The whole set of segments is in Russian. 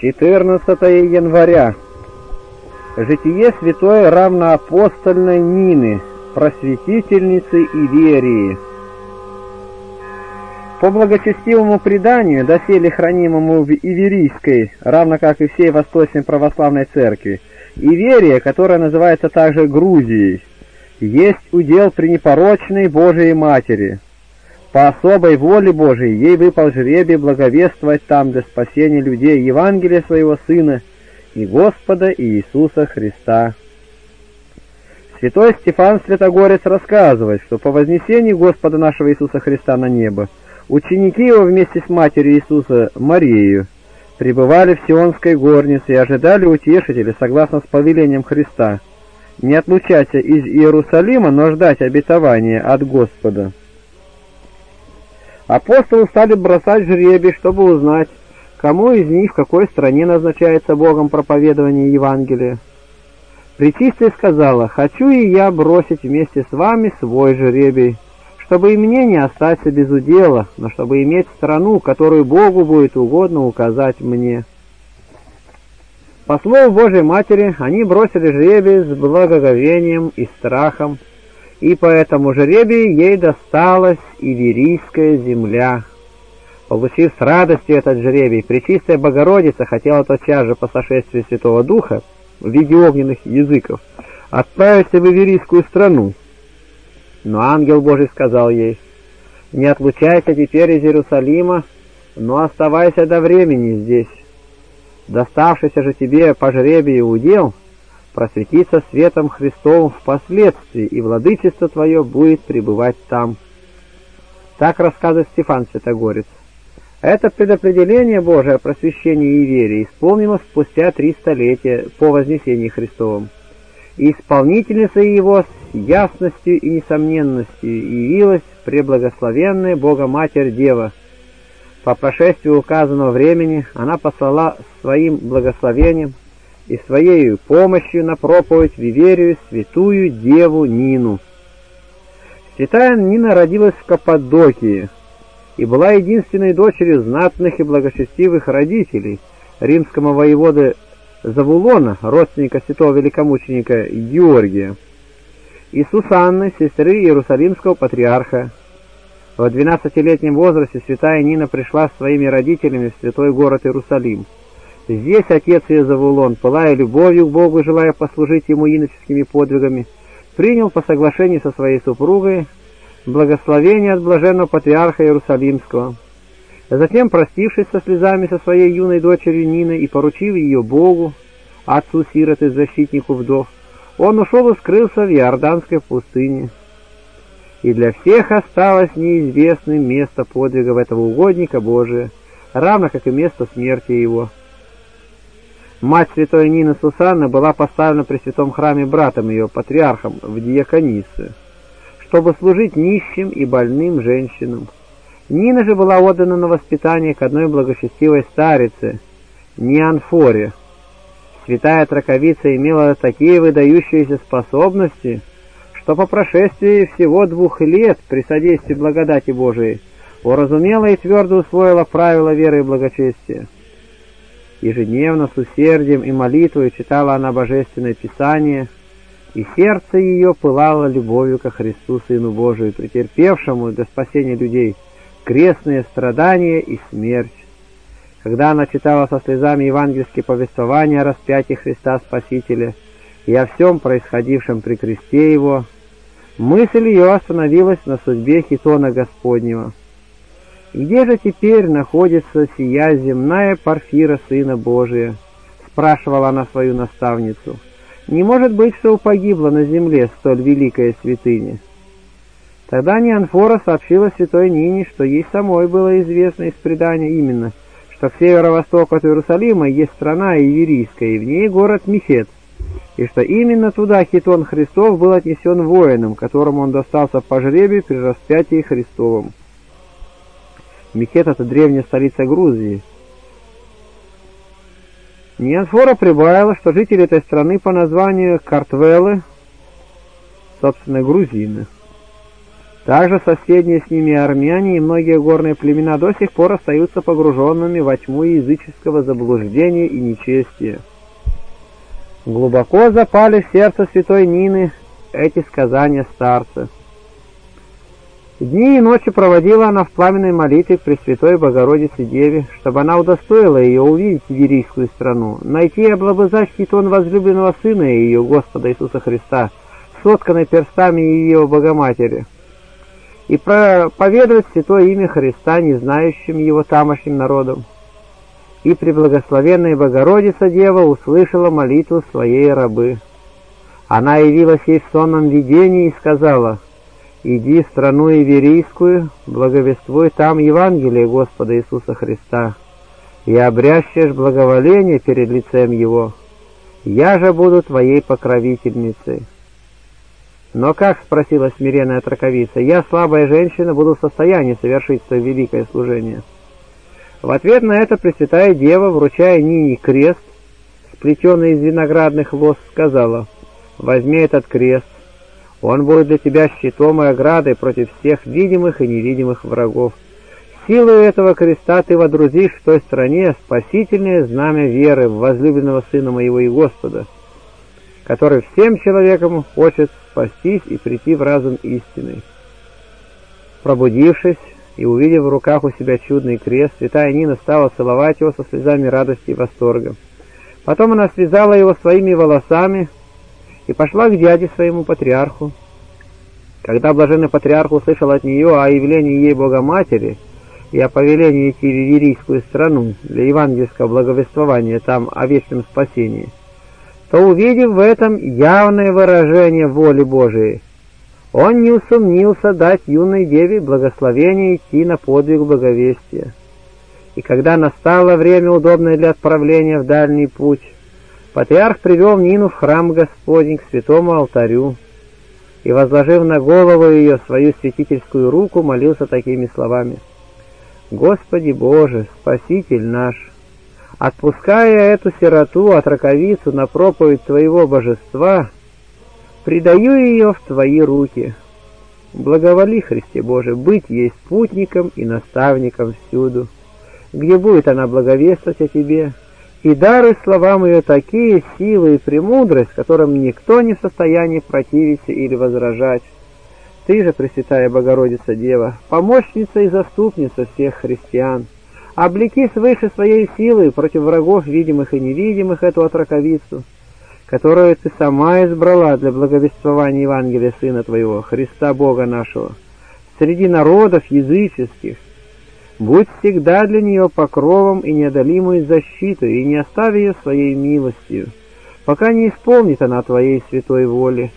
14 января. Житие святой равноапостольной Нины, просветительницы Иверии. По благочестивому преданию, доселе хранимому в Иверийской, равно как и всей Восточной Православной Церкви, Иверия, которая называется также Грузией, есть удел пренепорочной Божией Матери – по особой воле Божией ей выпал жребий благовествовать там для спасения людей Евангелия своего Сына и Господа Иисуса Христа. Святой Стефан Святогорец рассказывает, что по вознесении Господа нашего Иисуса Христа на небо ученики его вместе с матерью Иисуса Марией пребывали в Сионской горнице и ожидали утешителя согласно с повелением Христа, не отлучаться из Иерусалима, но ждать обетования от Господа. Апостолы стали бросать жребий, чтобы узнать, кому из них в какой стране назначается Богом проповедование Евангелия. Пречистая сказала, «Хочу и я бросить вместе с вами свой жребий, чтобы и мне не остаться без удела, но чтобы иметь страну, которую Богу будет угодно указать мне». По слову Божьей Матери, они бросили жребий с благоговением и страхом, и по этому жребию ей досталась Иверийская земля. Получив с радостью этот жребий, Пречистая Богородица хотела тотчас же по сошествию Святого Духа в виде огненных языков отправиться в Иверийскую страну. Но ангел Божий сказал ей, «Не отлучайся теперь из Иерусалима, но оставайся до времени здесь. Доставшийся же тебе по жребию удел — просветиться светом Христовым впоследствии, и владычество твое будет пребывать там. Так рассказывает Стефан Святогорец. Это предопределение Божие о просвещении и вере исполнилось спустя три столетия по Вознесении Христовом. И исполнительницей его с ясностью и несомненностью явилась преблагословенная Бога-Матерь Дева. По прошествию указанного времени она послала своим благословением и своей помощью на проповедь Виверию святую деву Нину. Святая Нина родилась в Каппадокии и была единственной дочерью знатных и благочестивых родителей римского воевода Завулона, родственника святого великомученика Георгия, и Сусанны, сестры Иерусалимского патриарха. В 12-летнем возрасте святая Нина пришла с своими родителями в святой город Иерусалим – Здесь отец ее Завулон, пылая любовью к Богу, желая послужить ему иноческими подвигами, принял по соглашению со своей супругой благословение от блаженного патриарха Иерусалимского. Затем, простившись со слезами со своей юной дочерью Ниной и поручив ее Богу, отцу сироты, защитнику вдов, он ушел и скрылся в Иорданской пустыне. И для всех осталось неизвестным место подвигов этого угодника Божия, равно как и место смерти его. Мать святой Нины Сусанны была поставлена при святом храме братом ее, патриархом, в диаконисы, чтобы служить нищим и больным женщинам. Нина же была отдана на воспитание к одной благочестивой старице, Неанфоре. Святая Траковица имела такие выдающиеся способности, что по прошествии всего двух лет при содействии благодати Божией уразумела и твердо усвоила правила веры и благочестия. Ежедневно с усердием и молитвой читала она Божественное Писание, и сердце ее пылало любовью ко Христу, Сыну Божию, претерпевшему для спасения людей крестные страдания и смерть. Когда она читала со слезами евангельские повествования о распятии Христа Спасителя и о всем происходившем при кресте Его, мысль ее остановилась на судьбе Хитона Господнего. «Где же теперь находится сия земная Парфира Сына Божия?» — спрашивала она свою наставницу. «Не может быть, что погибла на земле столь великая святыня». Тогда Неанфора сообщила святой Нине, что ей самой было известно из предания именно, что к северо-восток от Иерусалима есть страна Иверийская, и в ней город Мехет, и что именно туда Хитон Христов был отнесен воином, которому он достался по жребию при распятии Христовом. Микет — это древняя столица Грузии. Ниансфора прибавила, что жители этой страны по названию Картвелы, собственно, грузины. Также соседние с ними армяне и многие горные племена до сих пор остаются погруженными во тьму языческого заблуждения и нечестия. Глубоко запали в сердце святой Нины эти сказания старца. Дни и ночи проводила она в пламенной молитве к Пресвятой Богородице Деве, чтобы она удостоила ее увидеть сибирийскую страну, найти и облобызать хитон возлюбленного Сына ее, Господа Иисуса Христа, сотканный перстами ее Богоматери, и проповедовать святое имя Христа, не знающим его тамошним народом. И преблагословенная Богородица Дева услышала молитву своей рабы. Она явилась ей в сонном видении и сказала — Иди в страну Иверийскую, благовествуй там Евангелие Господа Иисуса Христа, и обрящешь благоволение перед лицем Его. Я же буду твоей покровительницей. Но как, спросила смиренная траковица, я, слабая женщина, буду в состоянии совершить столь великое служение? В ответ на это Пресвятая Дева, вручая Нине крест, сплетенный из виноградных лоз, сказала, «Возьми этот крест, он будет для тебя щитом и оградой против всех видимых и невидимых врагов. Силой этого креста ты водрузишь в той стране спасительное знамя веры в возлюбленного Сына моего и Господа, который всем человекам хочет спастись и прийти в разум истины. Пробудившись и увидев в руках у себя чудный крест, святая Нина стала целовать его со слезами радости и восторга. Потом она связала его своими волосами, и пошла к дяде своему патриарху. Когда блаженный патриарх услышал от нее о явлении ей Богоматери и о повелении идти в Иверийскую страну для евангельского благовествования там о вечном спасении, то, увидев в этом явное выражение воли Божией, он не усомнился дать юной деве благословение идти на подвиг благовестия. И когда настало время, удобное для отправления в дальний путь, Патриарх привел Нину в храм Господень к святому алтарю и, возложив на голову ее свою святительскую руку, молился такими словами. «Господи Боже, Спаситель наш, отпуская эту сироту от раковицу на проповедь Твоего божества, предаю ее в Твои руки. Благоволи, Христе Боже, быть ей спутником и наставником всюду, где будет она благовествовать о Тебе» и дары словам ее такие силы и премудрость, которым никто не в состоянии противиться или возражать. Ты же, Пресвятая Богородица Дева, помощница и заступница всех христиан, облеки свыше своей силы против врагов, видимых и невидимых, эту отраковицу, которую ты сама избрала для благовествования Евангелия Сына Твоего, Христа Бога нашего, среди народов языческих, Будь всегда для нее покровом и неодолимой защитой, и не оставь ее своей милостью, пока не исполнит она твоей святой воли.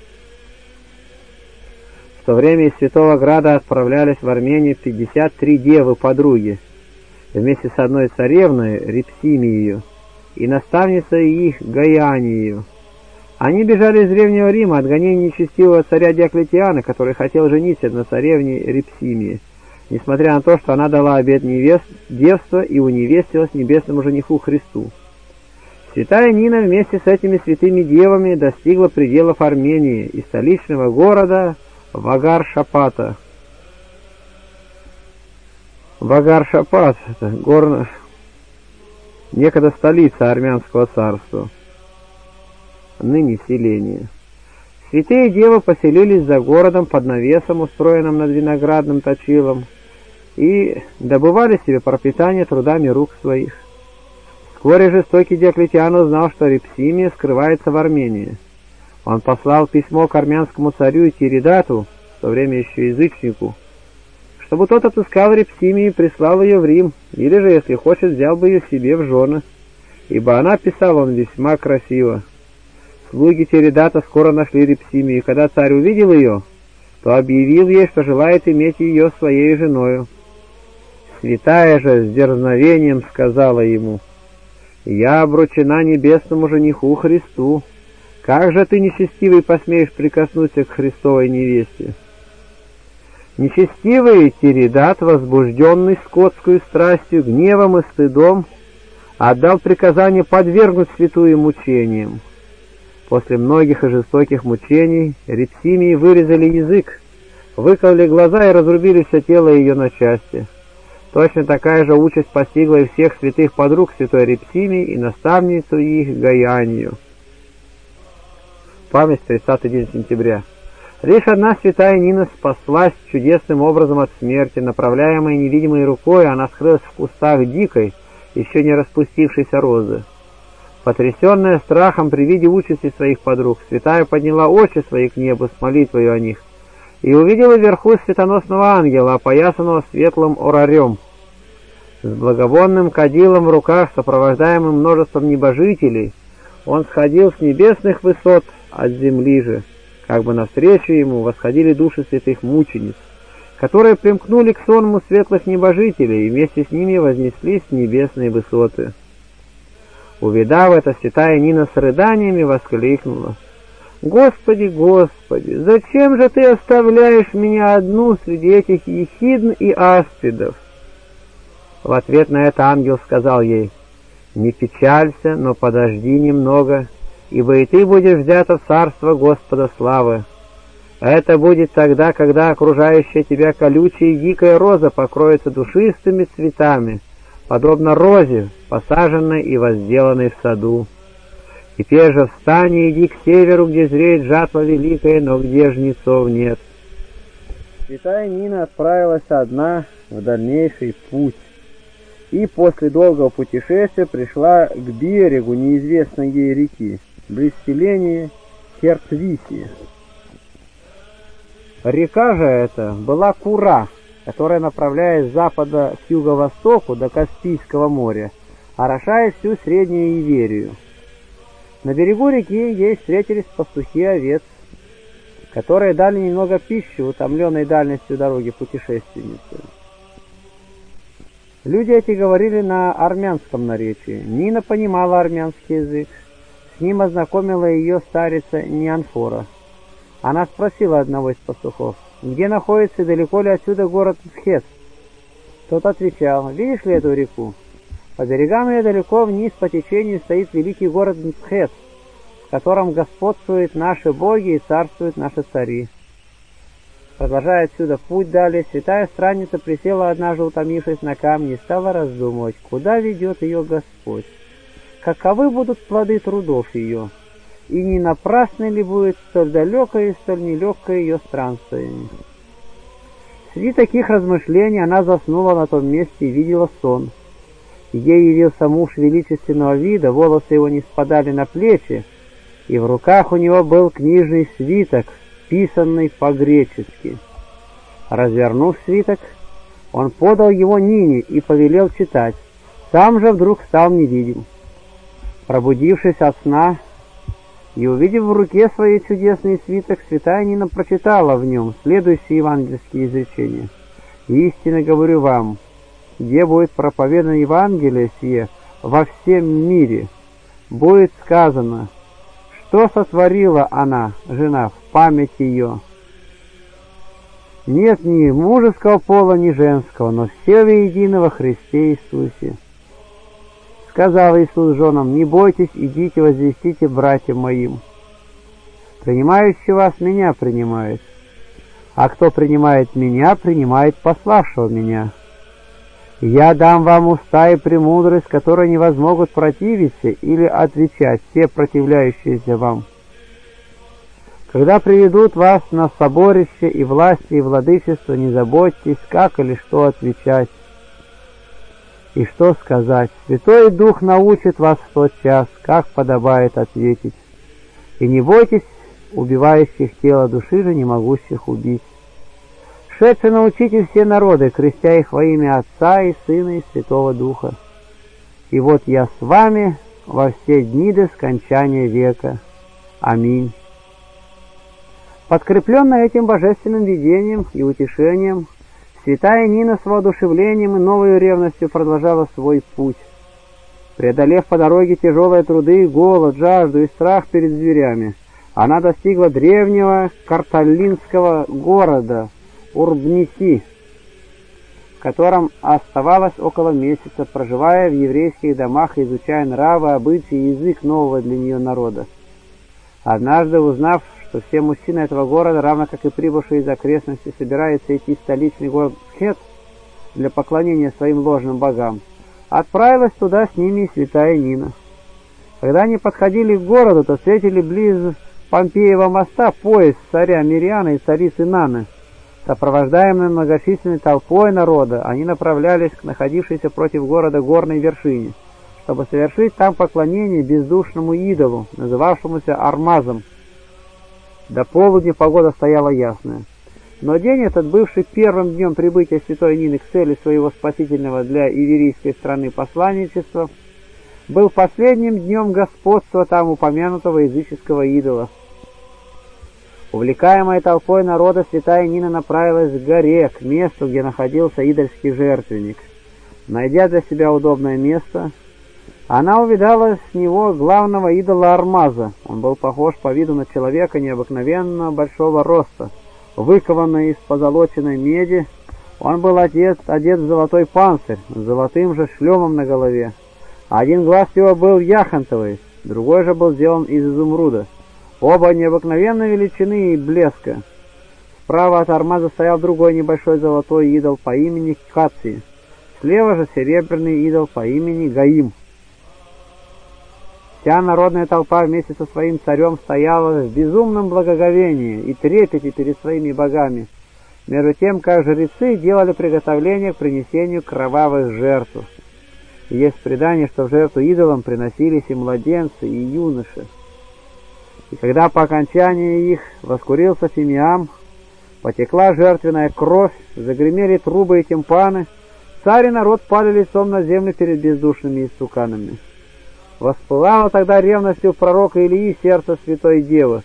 В то время из Святого Града отправлялись в Армению 53 девы-подруги, вместе с одной царевной, Репсимией, и наставницей их Гаянию. Они бежали из Древнего Рима от гонений нечестивого царя Диоклетиана, который хотел жениться на царевне Репсимии несмотря на то, что она дала обет невест, девства и уневестилась небесному жениху Христу. Святая Нина вместе с этими святыми девами достигла пределов Армении и столичного города Вагар-Шапата. Вагар-Шапат – это горно... некогда столица армянского царства, ныне селение. Святые девы поселились за городом под навесом, устроенным над виноградным точилом, и добывали себе пропитание трудами рук своих. Вскоре жестокий Диоклетиан узнал, что Репсимия скрывается в Армении. Он послал письмо к армянскому царю Тиридату, в то время еще язычнику, чтобы тот отыскал Репсимию и прислал ее в Рим, или же, если хочет, взял бы ее себе в жены, ибо она, писала он, весьма красиво. Слуги Тиридата скоро нашли Репсимию, и когда царь увидел ее, то объявил ей, что желает иметь ее своей женою. Святая же с дерзновением сказала ему, «Я обручена небесному жениху Христу. Как же ты, нечестивый, посмеешь прикоснуться к Христовой невесте?» Нечестивый Тиридат, возбужденный скотскую страстью, гневом и стыдом, отдал приказание подвергнуть святую мучениям. После многих и жестоких мучений Репсимии вырезали язык, выкололи глаза и разрубили все тело ее на части. Точно такая же участь постигла и всех святых подруг святой Репсимии и наставницу их Гаянию. Память 30 день сентября. Лишь одна святая Нина спаслась чудесным образом от смерти. Направляемой невидимой рукой, она скрылась в кустах дикой, еще не распустившейся розы. Потрясенная страхом при виде участи своих подруг, святая подняла очи свои к небу с молитвой о них и увидела вверху светоносного ангела, опоясанного светлым орарем, с благовонным кадилом в руках, сопровождаемым множеством небожителей. Он сходил с небесных высот от земли же, как бы навстречу ему восходили души святых мучениц, которые примкнули к сонму светлых небожителей и вместе с ними вознеслись в небесные высоты. Увидав это, святая Нина с рыданиями воскликнула — Господи, Господи, зачем же ты оставляешь меня одну среди этих ехидн и аспидов? В ответ на это ангел сказал ей, «Не печалься, но подожди немного, ибо и ты будешь взята в царство Господа славы. Это будет тогда, когда окружающая тебя колючая и дикая роза покроется душистыми цветами, подобно розе, посаженной и возделанной в саду. Теперь же встань и иди к северу, где зреет жатва великая, но где жнецов нет. Святая Нина отправилась одна в дальнейший путь и после долгого путешествия пришла к берегу неизвестной ей реки, близ селения Кертвиси. Река же эта была Кура, которая, направляясь с запада к юго-востоку до Каспийского моря, орошает всю Среднюю Иверию. На берегу реки ей встретились пастухи овец, которые дали немного пищи, утомленной дальностью дороги путешественницы. Люди эти говорили на армянском наречии. Нина понимала армянский язык. С ним ознакомила ее старица Нианфора. Она спросила одного из пастухов, где находится далеко ли отсюда город Схет. Тот отвечал, видишь ли эту реку? По берегам ее далеко вниз по течению стоит великий город Мцхет, в котором господствуют наши боги и царствуют наши цари. Продолжая отсюда путь далее, святая странница присела однажды, утомившись на камне, и стала раздумывать, куда ведет ее Господь, каковы будут плоды трудов ее, и не напрасны ли будет столь далекое и столь нелегкое ее странствование. Среди таких размышлений она заснула на том месте и видела сон — Ей явился муж величественного вида, волосы его не спадали на плечи, и в руках у него был книжный свиток, писанный по-гречески. Развернув свиток, он подал его Нине и повелел читать. Сам же вдруг стал невидим. Пробудившись от сна и увидев в руке своей чудесный свиток, святая Нина прочитала в нем следующие евангельские изречения. «Истинно говорю вам, где будет проповедано Евангелие сие во всем мире, будет сказано, что сотворила она, жена, в память ее. Нет ни мужеского пола, ни женского, но все во Христе Иисусе. Сказал Иисус женам, не бойтесь, идите возвестите братьям моим. Принимающий вас меня принимает, а кто принимает меня, принимает пославшего меня. Я дам вам уста и премудрость, которые не возмогут противиться или отвечать все противляющиеся вам. Когда приведут вас на соборище и власти и владычество, не заботьтесь, как или что отвечать и что сказать. Святой Дух научит вас в тот час, как подобает ответить. И не бойтесь убивающих тело души же, не могущих убить. Шедши научите все народы, крестя их во имя Отца и Сына и Святого Духа. И вот я с вами во все дни до скончания века. Аминь. Подкрепленная этим божественным видением и утешением, святая Нина с воодушевлением и новой ревностью продолжала свой путь. Преодолев по дороге тяжелые труды, голод, жажду и страх перед зверями, она достигла древнего карталинского города – Урбнити, в котором оставалось около месяца, проживая в еврейских домах изучая нравы, обычаи и язык нового для нее народа. Однажды, узнав, что все мужчины этого города, равно как и прибывшие из окрестностей, собираются идти в столичный город Хет для поклонения своим ложным богам, отправилась туда с ними и святая Нина. Когда они подходили к городу, то встретили близ Помпеева моста поезд царя Мириана и царицы Наны. Сопровождаемые многочисленной толпой народа, они направлялись к находившейся против города горной вершине, чтобы совершить там поклонение бездушному идолу, называвшемуся Армазом. До полудня погода стояла ясная. Но день этот, бывший первым днем прибытия святой Нины к цели своего спасительного для иверийской страны посланничества, был последним днем господства там упомянутого языческого идола. Увлекаемая толпой народа, святая Нина направилась к горе, к месту, где находился идольский жертвенник. Найдя для себя удобное место, она увидала с него главного идола Армаза. Он был похож по виду на человека необыкновенно большого роста, выкованный из позолоченной меди. Он был одет, одет в золотой панцирь, с золотым же шлемом на голове. Один глаз его был яхонтовый, другой же был сделан из изумруда. Оба необыкновенной величины и блеска. Справа от Армаза стоял другой небольшой золотой идол по имени Каци. Слева же серебряный идол по имени Гаим. Вся народная толпа вместе со своим царем стояла в безумном благоговении и трепете перед своими богами, между тем, как жрецы делали приготовление к принесению кровавых жертв. есть предание, что в жертву идолам приносились и младенцы, и юноши. И когда по окончании их воскурился фимиам, потекла жертвенная кровь, загремели трубы и тимпаны, царь и народ падали лицом на землю перед бездушными истуканами. Воспылало тогда ревностью пророка Илии сердце святой девы.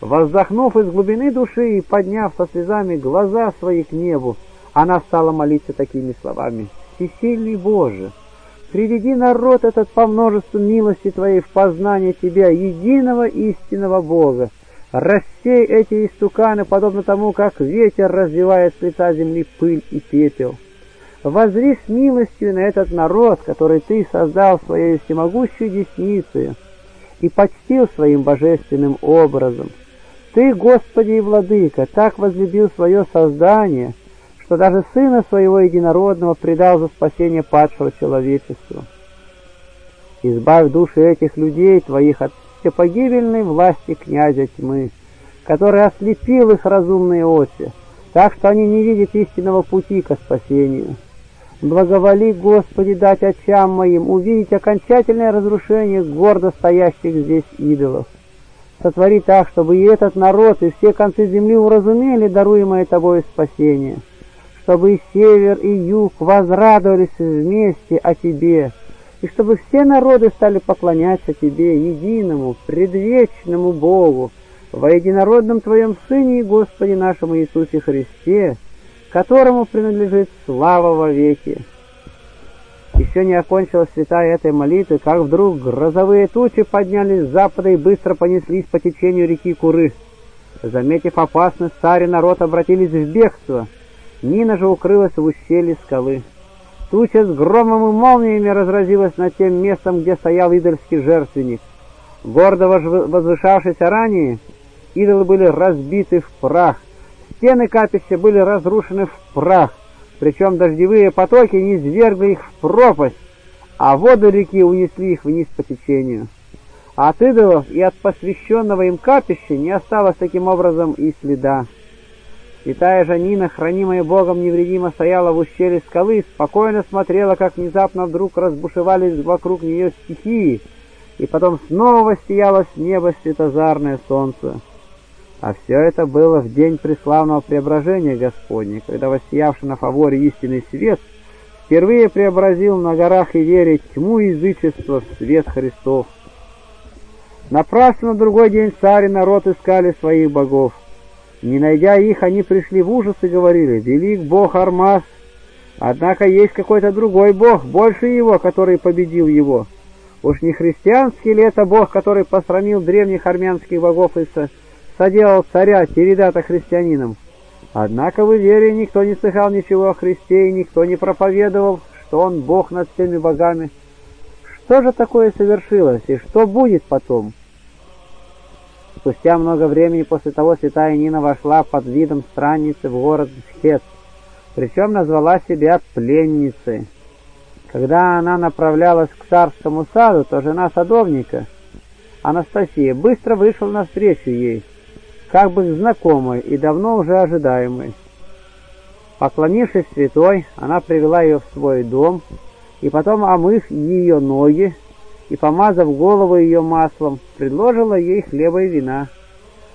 Воздохнув из глубины души и подняв со слезами глаза свои к небу, она стала молиться такими словами. «Всесильный Боже, приведи народ этот по множеству милости Твоей в познание Тебя, единого истинного Бога. Рассей эти истуканы, подобно тому, как ветер развивает с лица земли пыль и пепел» возри с милостью на этот народ, который ты создал своей всемогущей десницей и почтил своим божественным образом. Ты, Господи и Владыка, так возлюбил свое создание, что даже Сына Своего Единородного предал за спасение падшего человечества. Избавь души этих людей Твоих от всепогибельной власти князя тьмы, который ослепил их разумные очи, так что они не видят истинного пути ко спасению. Благоволи, Господи, дать очам моим увидеть окончательное разрушение гордо стоящих здесь идолов. Сотвори так, чтобы и этот народ, и все концы земли уразумели даруемое Тобой спасение, чтобы и север, и юг возрадовались вместе о Тебе, и чтобы все народы стали поклоняться Тебе, единому, предвечному Богу, во единородном Твоем Сыне и Господе нашему Иисусе Христе, которому принадлежит слава во веки. Еще не окончилась святая этой молитвы, как вдруг грозовые тучи поднялись с запада и быстро понеслись по течению реки Куры. Заметив опасность, царь и народ обратились в бегство. Нина же укрылась в ущелье скалы. Туча с громом и молниями разразилась над тем местом, где стоял идольский жертвенник. Гордо возвышавшись ранее, идолы были разбиты в прах, Стены капища были разрушены в прах, причем дождевые потоки не свергли их в пропасть, а воды реки унесли их вниз по течению. От идолов и от посвященного им капища не осталось таким образом и следа. Святая Жанина, хранимая Богом невредимо, стояла в ущелье скалы и спокойно смотрела, как внезапно вдруг разбушевались вокруг нее стихии, и потом снова сияло с неба светозарное солнце. А все это было в день преславного преображения Господня, когда воссиявший на фаворе истинный свет впервые преобразил на горах и вере тьму язычества в свет Христов. Напрасно на другой день царь и народ искали своих богов. Не найдя их, они пришли в ужас и говорили, «Велик Бог Армаз, однако есть какой-то другой Бог, больше его, который победил его. Уж не христианский ли это Бог, который посрамил древних армянских богов и соделал царя Тиридата христианином. Однако в вере никто не слыхал ничего о Христе, и никто не проповедовал, что Он Бог над всеми богами. Что же такое совершилось, и что будет потом? Спустя много времени после того святая Нина вошла под видом странницы в город Схет, причем назвала себя пленницей. Когда она направлялась к царскому саду, то жена садовника, Анастасия, быстро вышла навстречу ей, как бы знакомой и давно уже ожидаемой. Поклонившись святой, она привела ее в свой дом, и потом, омыв ее ноги и помазав голову ее маслом, предложила ей хлеба и вина.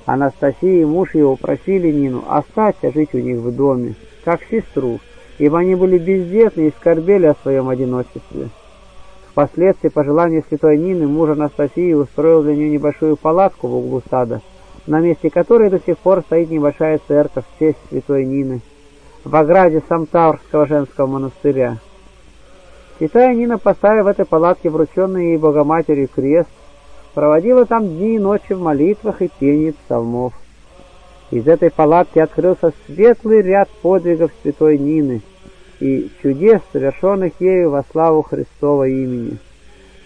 Анастасия и муж его просили Нину остаться жить у них в доме, как сестру, ибо они были бездетны и скорбели о своем одиночестве. Впоследствии, по желанию святой Нины, муж Анастасии устроил для нее небольшую палатку в углу сада, на месте которой до сих пор стоит небольшая церковь в честь святой Нины, в ограде Самтаурского женского монастыря. Святая Нина, поставив в этой палатке врученный ей Богоматерью крест, проводила там дни и ночи в молитвах и пении псалмов. Из этой палатки открылся светлый ряд подвигов святой Нины и чудес, совершенных ею во славу Христова имени.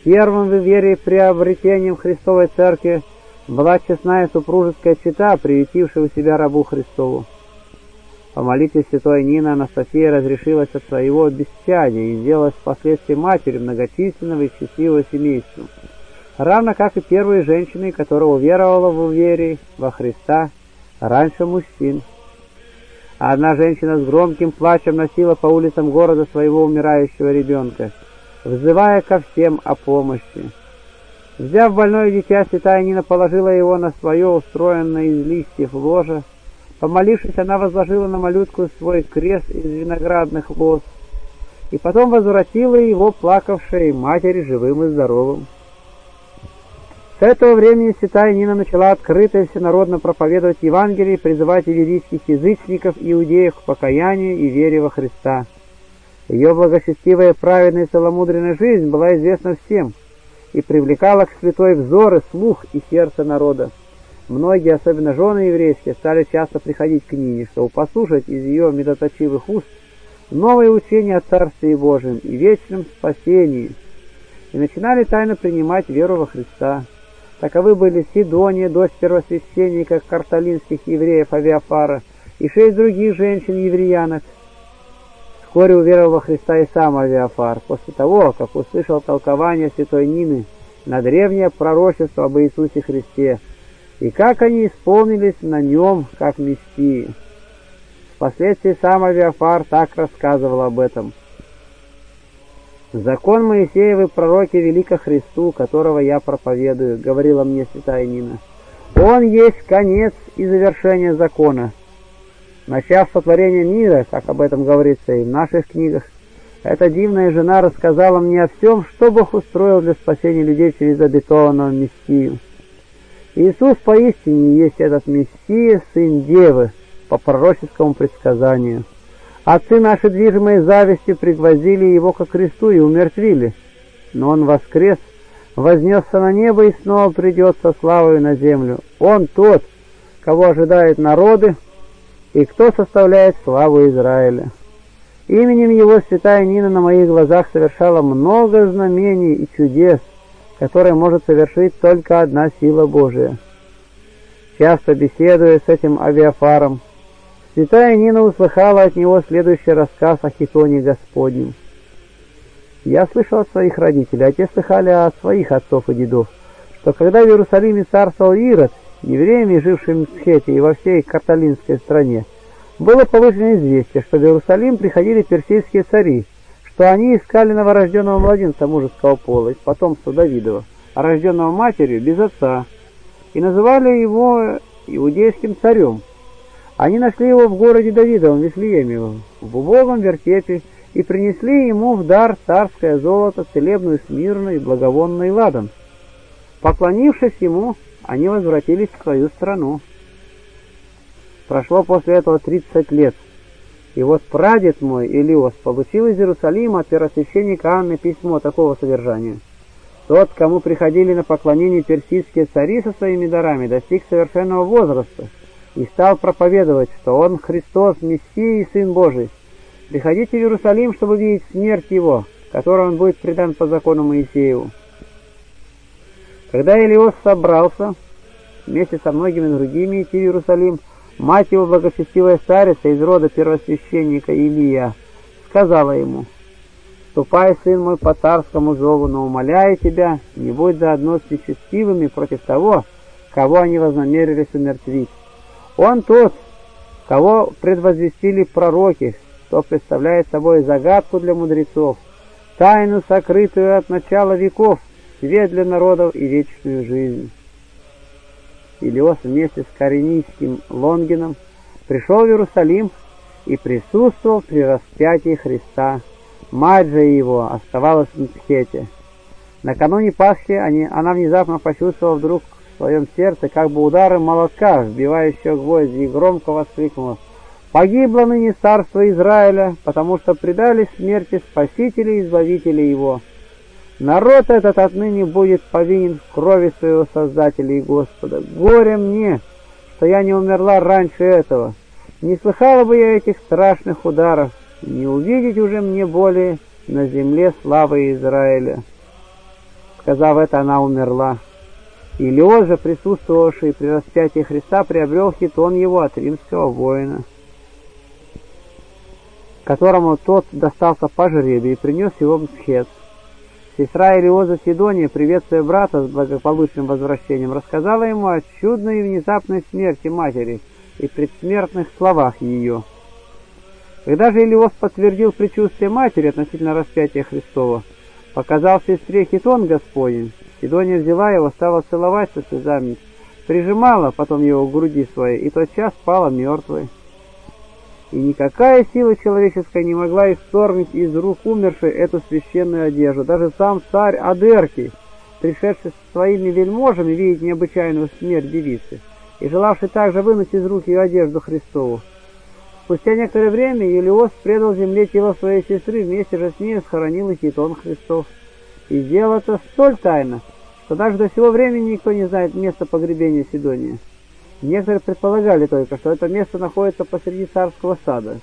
Первым в вере приобретением Христовой Церкви была честная супружеская чита, приютившая у себя рабу Христову. По молитве святой Нины Анастасия разрешилась от своего бесчадия и сделалась впоследствии матерью многочисленного и счастливого семейства, равно как и первой женщиной, которая уверовала в вере во Христа раньше мужчин. Одна женщина с громким плачем носила по улицам города своего умирающего ребенка, взывая ко всем о помощи. Взяв больное дитя, святая Нина положила его на свое устроенное из листьев ложе. Помолившись, она возложила на малютку свой крест из виноградных лоз, и потом возвратила его плакавшей матери живым и здоровым. С этого времени святая Нина начала открыто и всенародно проповедовать Евангелие и призывать иверийских язычников иудеев к покаянию и вере во Христа. Ее благочестивая, праведная и целомудренная жизнь была известна всем и привлекала к святой взоры, слух и сердце народа. Многие, особенно жены еврейские, стали часто приходить к Нине, чтобы послушать из ее медоточивых уст новые учения о Царстве Божьем и вечном спасении, и начинали тайно принимать веру во Христа. Таковы были Сидония, дочь первосвященника карталинских евреев Авиафара, и шесть других женщин-евреянок. Вскоре уверовал во Христа и сам Авиафар, после того, как услышал толкование святой Нины на древнее пророчество об Иисусе Христе, и как они исполнились на нем, как Мессии. Впоследствии сам Авиафар так рассказывал об этом – «Закон Моисеевы пророки велико Христу, которого я проповедую», — говорила мне святая Нина. «Он есть конец и завершение закона. Начав сотворение мира, как об этом говорится и в наших книгах, эта дивная жена рассказала мне о всем, что Бог устроил для спасения людей через обетованного Мессию. Иисус поистине есть этот Мессия, сын Девы, по пророческому предсказанию». Отцы наши, движимые завистью, пригвоздили его ко кресту и умертвили. Но он воскрес, вознесся на небо и снова придет со славой на землю. Он тот, кого ожидают народы, и кто составляет славу Израиля. Именем его святая Нина на моих глазах совершала много знамений и чудес, которые может совершить только одна сила Божия. Часто беседуя с этим авиафаром, Святая Нина услыхала от него следующий рассказ о хитоне Господнем. Я слышал от своих родителей, а те слыхали от своих отцов и дедов, что когда в Иерусалиме царствовал Ирод, евреями, жившими в Схете и во всей каталинской стране, было получено известие, что в Иерусалим приходили персидские цари, что они искали новорожденного младенца мужеского пола, из потомства Давидова, рожденного матерью без отца, и называли его иудейским царем. Они нашли его в городе Давидовом, Вифлееме, в убогом вертепе, и принесли ему в дар царское золото, целебную смирную и благовонный ладан. Поклонившись ему, они возвратились в свою страну. Прошло после этого тридцать лет, и вот прадед мой, Илиос, получил из Иерусалима от первосвященника Анны письмо такого содержания. Тот, кому приходили на поклонение персидские цари со своими дарами, достиг совершенного возраста — и стал проповедовать, что Он Христос, Мессия и Сын Божий. Приходите в Иерусалим, чтобы видеть смерть Его, которой Он будет предан по закону Моисееву. Когда Илиос собрался, вместе со многими другими идти в Иерусалим, мать его, благочестивая старица из рода первосвященника Илия, сказала ему, «Ступай, сын мой, по царскому зову, но умоляю тебя, не будь заодно с нечестивыми против того, кого они вознамерились умертвить. Он тот, кого предвозвестили пророки, что представляет собой загадку для мудрецов, тайну, сокрытую от начала веков, свет для народов и вечную жизнь. Илиос вместе с коренийским Лонгином пришел в Иерусалим и присутствовал при распятии Христа. Мать же его оставалась в Мцхете. Накануне Пасхи они, она внезапно почувствовала вдруг в своем сердце как бы удары молотка, вбивающего гвозди, и громко воскликнула «Погибло ныне царство Израиля, потому что предали смерти Спасителя и Избавителя его». Народ этот отныне будет повинен в крови своего Создателя и Господа. Горе мне, что я не умерла раньше этого. Не слыхала бы я этих страшных ударов, не увидеть уже мне более на земле славы Израиля. Сказав это, она умерла. Илиоз же, присутствовавший при распятии Христа, приобрел хитон его от римского воина, которому тот достался по жребию и принес его в Мсхет. Сестра Илиоза Сидония, приветствуя брата с благополучным возвращением, рассказала ему о чудной и внезапной смерти матери и предсмертных словах ее. Когда же Илиос подтвердил предчувствие матери относительно распятия Христова, показал сестре хитон Господень, Сидония взяла его, стала целовать со слезами, прижимала потом его к груди своей, и тотчас пала мертвой и никакая сила человеческая не могла исторгнуть из рук умершей эту священную одежду. Даже сам царь Адерки, пришедший со своими вельможами видеть необычайную смерть девицы, и желавший также вынуть из рук ее одежду Христову. Спустя некоторое время Елиос предал земле тело своей сестры, вместе же с ней схоронил и хитон Христов. И дело это столь тайно, что даже до сего времени никто не знает места погребения Сидония. Некоторые предполагали только, что это место находится посреди царского сада,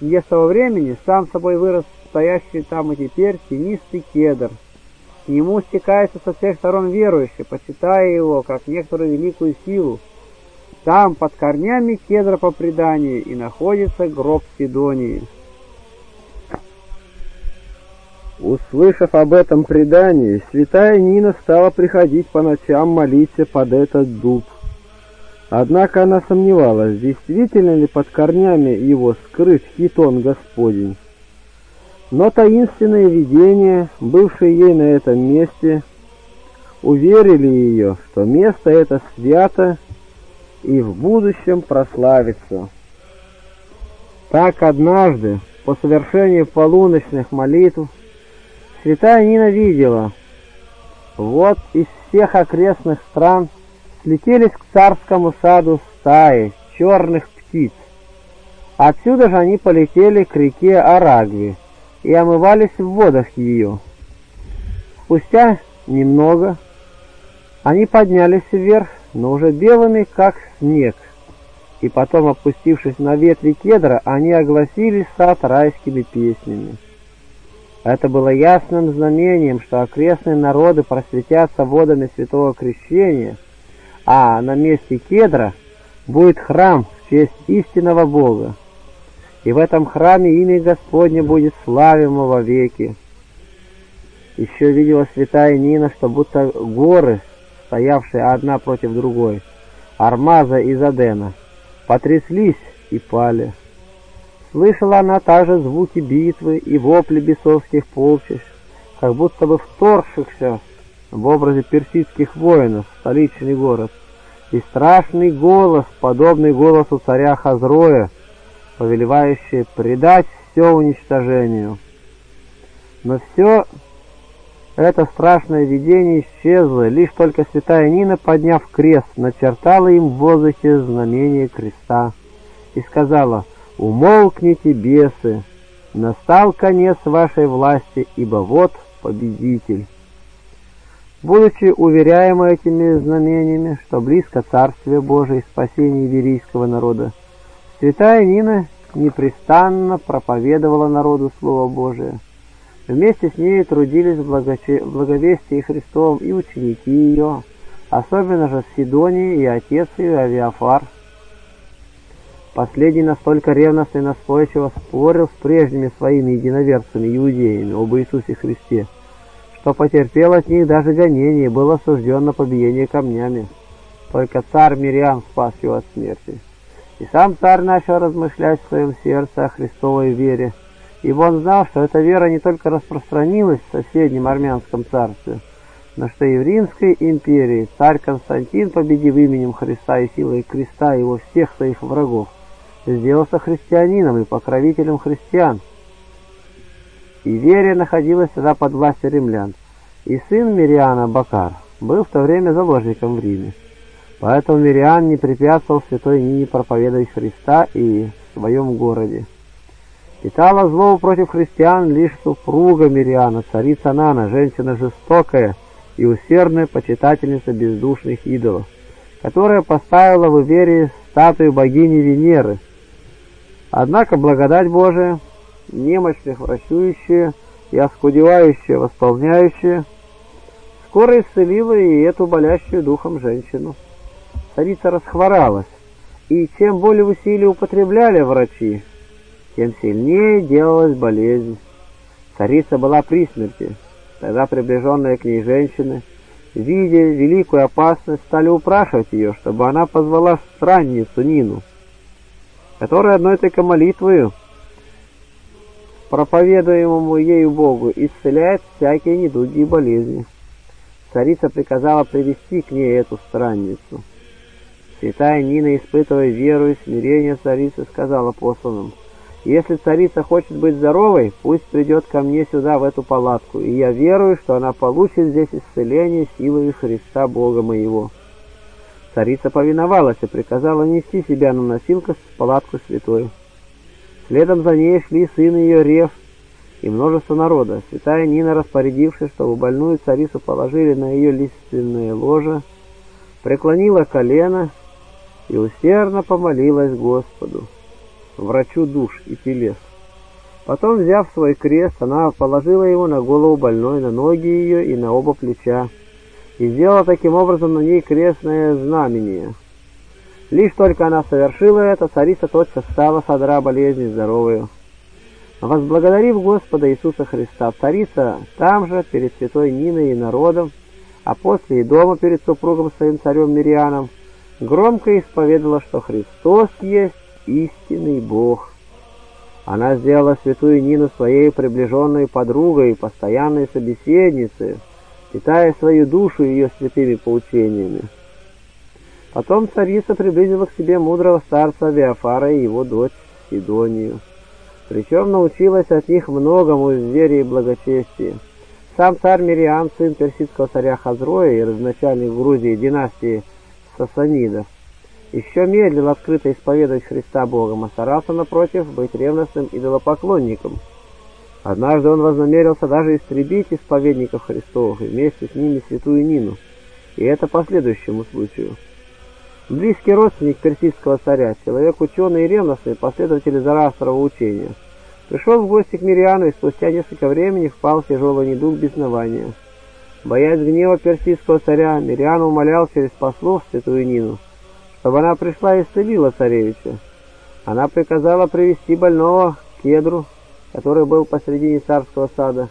где с того времени сам собой вырос стоящий там и теперь тенистый кедр. К нему стекаются со всех сторон верующие, почитая его как некоторую великую силу. Там, под корнями кедра по преданию, и находится гроб Сидонии. Услышав об этом предании, святая Нина стала приходить по ночам молиться под этот дуб. Однако она сомневалась, действительно ли под корнями его скрыт хитон Господень. Но таинственные видения, бывшие ей на этом месте, уверили ее, что место это свято и в будущем прославится. Так однажды, по совершении полуночных молитв, святая Нина видела, вот из всех окрестных стран слетелись к царскому саду стаи черных птиц. Отсюда же они полетели к реке Арагви и омывались в водах ее. Спустя немного они поднялись вверх, но уже белыми, как снег, и потом, опустившись на ветви кедра, они огласили сад райскими песнями. Это было ясным знамением, что окрестные народы просветятся водами святого крещения – а на месте кедра будет храм в честь истинного Бога. И в этом храме имя Господне будет славимо во веки. Еще видела святая Нина, что будто горы, стоявшие одна против другой, Армаза и Задена, потряслись и пали. Слышала она также звуки битвы и вопли бесовских полчищ, как будто бы вторгшихся в образе персидских воинов столичный город, и страшный голос, подобный голосу царя Хазроя, повелевающий предать все уничтожению. Но все это страшное видение исчезло, лишь только святая Нина, подняв крест, начертала им в воздухе знамение креста и сказала «Умолкните, бесы, настал конец вашей власти, ибо вот победитель». Будучи уверяемы этими знамениями, что близко Царствие Божие и спасение иверийского народа, святая Нина непрестанно проповедовала народу Слово Божие. Вместе с ней трудились в благовестии Христовом и ученики ее, особенно же с Сидонией и отец ее Авиафар. Последний настолько ревностно и настойчиво спорил с прежними своими единоверцами, иудеями, об Иисусе Христе, что потерпел от них даже гонение и был осужден на побиение камнями. Только царь Мириам спас его от смерти. И сам царь начал размышлять в своем сердце о Христовой вере, ибо он знал, что эта вера не только распространилась в соседнем армянском царстве, но что и в Римской империи царь Константин, победив именем Христа и силой креста его всех своих врагов, сделался христианином и покровителем христиан. И Верия находилась тогда под властью римлян, и сын Мириана Бакар был в то время заложником в Риме. Поэтому Мириан не препятствовал святой Нине проповедовать Христа и в своем городе. Питала зло против христиан лишь супруга Мириана, царица Нана, женщина жестокая и усердная почитательница бездушных идолов, которая поставила в Иверии статую богини Венеры. Однако благодать Божия, немощных врачующая и оскудевающая восполняющая, скоро исцелила и эту болящую духом женщину. Царица расхворалась, и чем более усилий употребляли врачи, тем сильнее делалась болезнь. Царица была при смерти. Тогда приближенные к ней женщины, видя великую опасность, стали упрашивать ее, чтобы она позвала странницу Нину, которая одной только молитвою, проповедуемому ею Богу, исцеляет всякие недуги и болезни. Царица приказала привести к ней эту странницу. Святая Нина, испытывая веру и смирение царицы, сказала посланным, если царица хочет быть здоровой, пусть придет ко мне сюда, в эту палатку, и я верую, что она получит здесь исцеление силой Христа Бога моего». Царица повиновалась и приказала нести себя на носилках в палатку святой. Следом за ней шли сын ее Рев и множество народа. Святая Нина, распорядившись, чтобы больную царицу положили на ее лиственное ложе, преклонила колено и усердно помолилась Господу врачу душ и телес. Потом, взяв свой крест, она положила его на голову больной, на ноги ее и на оба плеча, и сделала таким образом на ней крестное знамение. Лишь только она совершила это, царица тотчас стала содра болезни здоровую. Возблагодарив Господа Иисуса Христа, царица там же, перед святой Ниной и народом, а после и дома перед супругом своим царем Мирианом, громко исповедовала, что Христос есть истинный Бог. Она сделала святую Нину своей приближенной подругой и постоянной собеседницей, питая свою душу ее святыми поучениями. Потом царица приблизила к себе мудрого старца Авиафара и его дочь Сидонию. Причем научилась от них многому из вере и благочестия. Сам царь Мириам, сын персидского царя Хазроя и разначальник в Грузии династии Сасанидов, еще медлил открыто исповедовать Христа Богом, а старался, напротив, быть ревностным идолопоклонником. Однажды он вознамерился даже истребить исповедников Христовых и вместе с ними святую Нину, и это по следующему случаю. Близкий родственник персидского царя, человек ученый и ревностный, последователь Зарастрова учения, пришел в гости к Мириану и спустя несколько времени впал в тяжелый недуг безнования. Боясь гнева персидского царя, Мириан умолял через послов святую Нину, чтобы она пришла и исцелила царевича. Она приказала привести больного к кедру, который был посредине царского сада,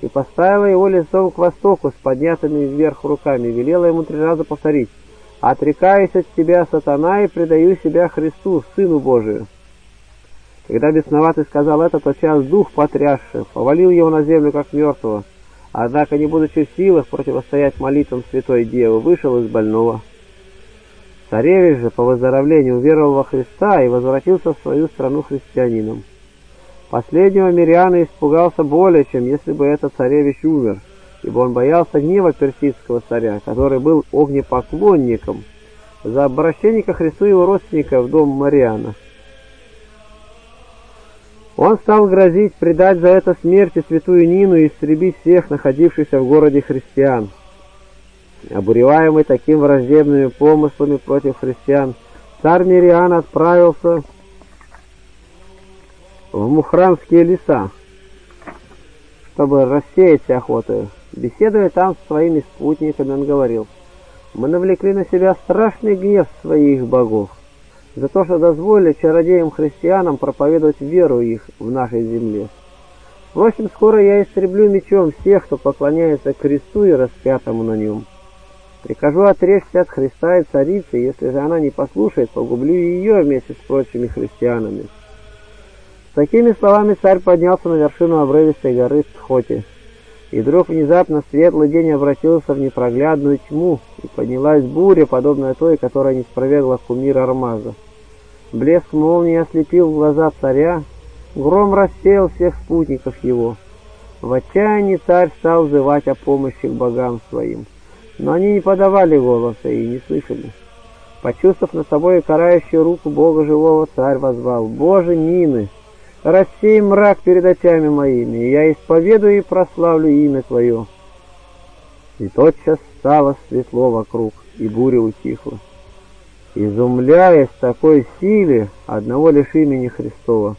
и поставила его лицом к востоку с поднятыми вверх руками, велела ему три раза повторить «Отрекаюсь от тебя, сатана, и предаю себя Христу, Сыну Божию». Когда бесноватый сказал это, то час дух потрясший, повалил его на землю, как мертвого, однако, не будучи в силах противостоять молитвам Святой Девы, вышел из больного. Царевич же по выздоровлению уверовал во Христа и возвратился в свою страну христианином. Последнего Мириана испугался более, чем если бы этот царевич умер, ибо он боялся гнева персидского царя, который был огнепоклонником, за обращение ко Христу его родственника в дом Мариана. Он стал грозить предать за это смерти святую Нину и истребить всех находившихся в городе христиан. Обуреваемый таким враждебными помыслами против христиан, царь Мириан отправился в Мухранские леса, чтобы рассеять охоту. Беседуя там с своими спутниками, он говорил, Мы навлекли на себя страшный гнев своих богов за то, что дозволили чародеям-христианам проповедовать веру их в нашей земле. Впрочем, скоро я истреблю мечом всех, кто поклоняется кресту и распятому на нем. Прикажу отречься от Христа и царицы, если же она не послушает, погублю ее вместе с прочими христианами. С такими словами царь поднялся на вершину обрывистой горы Схоти. И вдруг внезапно светлый день обратился в непроглядную тьму, и поднялась буря, подобная той, которая не спровергла кумира Армаза. Блеск молнии ослепил глаза царя, гром рассеял всех спутников его. В отчаянии царь стал взывать о помощи к богам своим. Но они не подавали голоса и не слышали. Почувствовав на собой карающую руку Бога живого, царь возвал, «Боже Нины, рассей мрак перед очами моими, и я исповедую и прославлю имя Твое». И тотчас стало светло вокруг, и буря утихла. Изумляясь такой силе одного лишь имени Христова,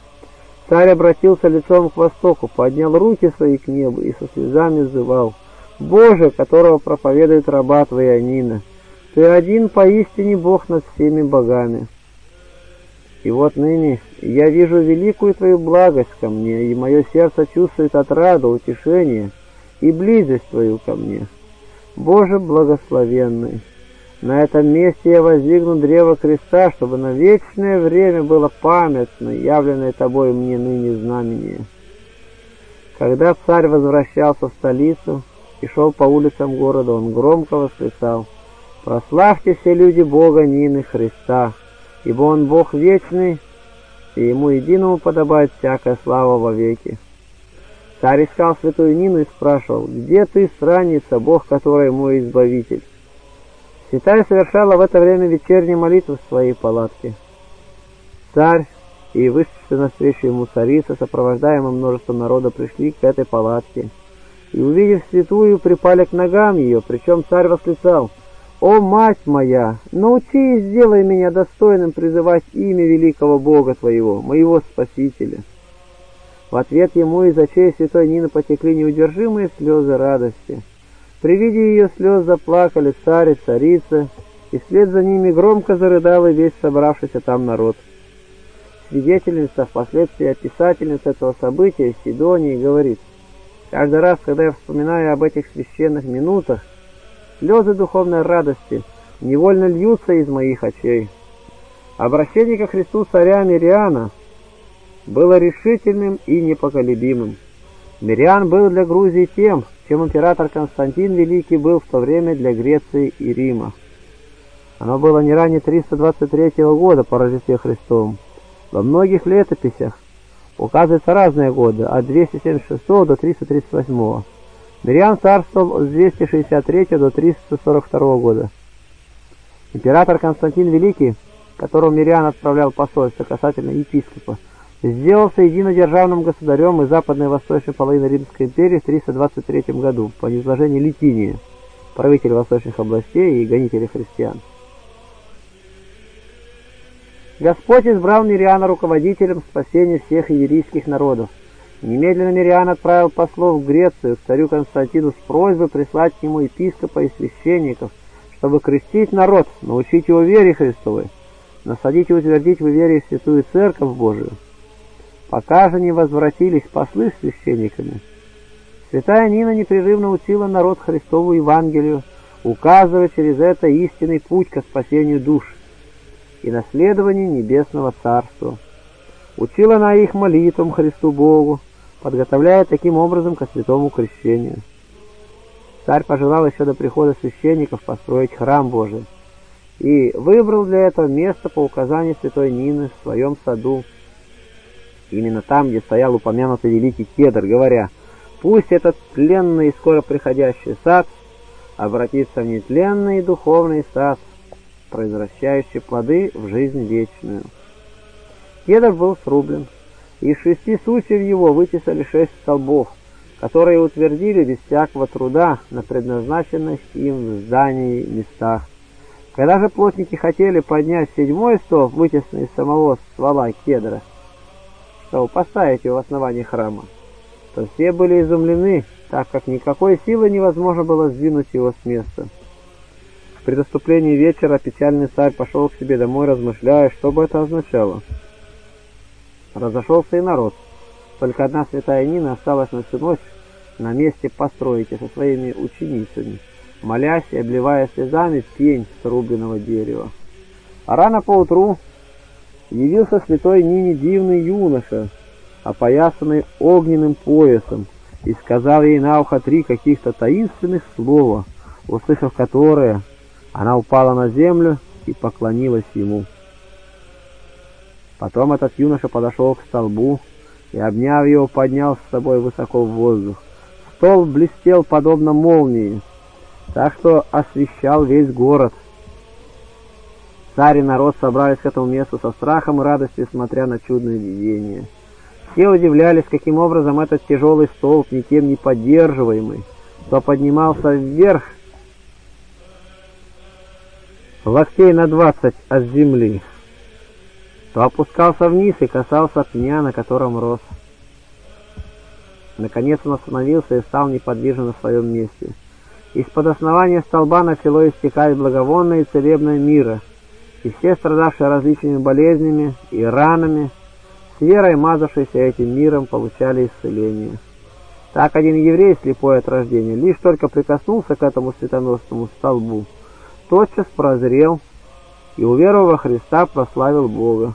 царь обратился лицом к востоку, поднял руки свои к небу и со слезами взывал — Боже, которого проповедует раба твоя Нина, ты один поистине Бог над всеми богами. И вот ныне я вижу великую твою благость ко мне, и мое сердце чувствует отраду, утешение и близость твою ко мне. Боже благословенный, на этом месте я воздвигну древо креста, чтобы на вечное время было памятно явленное тобой мне ныне знамение. Когда царь возвращался в столицу, и шел по улицам города, он громко восклицал «Прославьте все люди Бога Нины Христа, ибо Он Бог вечный, и Ему единому подобает всякая слава во веки». Царь искал святую Нину и спрашивал, «Где ты, странница, Бог, который мой избавитель?» Святая совершала в это время вечернюю молитву в своей палатке. Царь и вышедшая навстречу ему царица, сопровождаемым множеством народа, пришли к этой палатке и, увидев святую, припали к ногам ее, причем царь восклицал, «О, мать моя, научи и сделай меня достойным призывать имя великого Бога твоего, моего Спасителя». В ответ ему из очей святой Нины потекли неудержимые слезы радости. При виде ее слез заплакали царь и царица, и вслед за ними громко зарыдал и весь собравшийся там народ. Свидетельница, впоследствии описательница этого события, Сидонии, говорит, Каждый раз, когда я вспоминаю об этих священных минутах, слезы духовной радости невольно льются из моих очей. Обращение ко Христу царя Мириана было решительным и непоколебимым. Мириан был для Грузии тем, чем император Константин Великий был в то время для Греции и Рима. Оно было не ранее 323 года по Рождестве Христовом. Во многих летописях указываются разные годы, от 276 до 338. Мириан царствовал с 263 до 342 года. Император Константин Великий, которому Мириан отправлял посольство касательно епископа, сделался единодержавным государем из западной и восточной половины Римской империи в 323 году по низложению Литинии, правителя восточных областей и гонителя христиан. Господь избрал Мириана руководителем спасения всех иверийских народов. Немедленно Мириан отправил послов в Грецию к царю Константину с просьбой прислать к нему епископа и священников, чтобы крестить народ, научить его вере Христовой, насадить и утвердить в вере святую церковь Божию. Пока же не возвратились послы с священниками, святая Нина непрерывно учила народ Христову Евангелию, указывая через это истинный путь к спасению душ и наследование Небесного Царства. Учила она их молитвам Христу Богу, подготовляя таким образом ко святому крещению. Царь пожелал еще до прихода священников построить храм Божий и выбрал для этого место по указанию святой Нины в своем саду, именно там, где стоял упомянутый великий кедр, говоря, «Пусть этот тленный и скоро приходящий сад обратится в нетленный и духовный сад, произвращающий плоды в жизнь вечную. Кедр был срублен, из шести сучьев его вытесали шесть столбов, которые утвердили без всякого труда на предназначенных им в здании местах. Когда же плотники хотели поднять седьмой столб, вытесанный из самого ствола кедра, чтобы поставить его в основании храма, то все были изумлены, так как никакой силы невозможно было сдвинуть его с места. При наступлении вечера печальный царь пошел к себе домой, размышляя, что бы это означало. Разошелся и народ. Только одна святая Нина осталась на всю ночь на месте постройки со своими ученицами, молясь и обливая слезами пень срубленного дерева. А рано поутру явился святой Нине дивный юноша, опоясанный огненным поясом, и сказал ей на ухо три каких-то таинственных слова, услышав которые, она упала на землю и поклонилась ему. Потом этот юноша подошел к столбу и, обняв его, поднял с собой высоко в воздух. Столб блестел подобно молнии, так что освещал весь город. Царь и народ собрались к этому месту со страхом и радостью, смотря на чудное видение. Все удивлялись, каким образом этот тяжелый столб, никем не поддерживаемый, то поднимался вверх локтей на двадцать от земли, то опускался вниз и касался пня, на котором рос. Наконец он остановился и стал неподвижно на своем месте. Из-под основания столба начало истекать благовонное и целебное мира, и все страдавшие различными болезнями и ранами, с верой мазавшиеся этим миром, получали исцеление. Так один еврей, слепой от рождения, лишь только прикоснулся к этому светоносному столбу, тотчас прозрел и, уверовав во Христа, прославил Бога.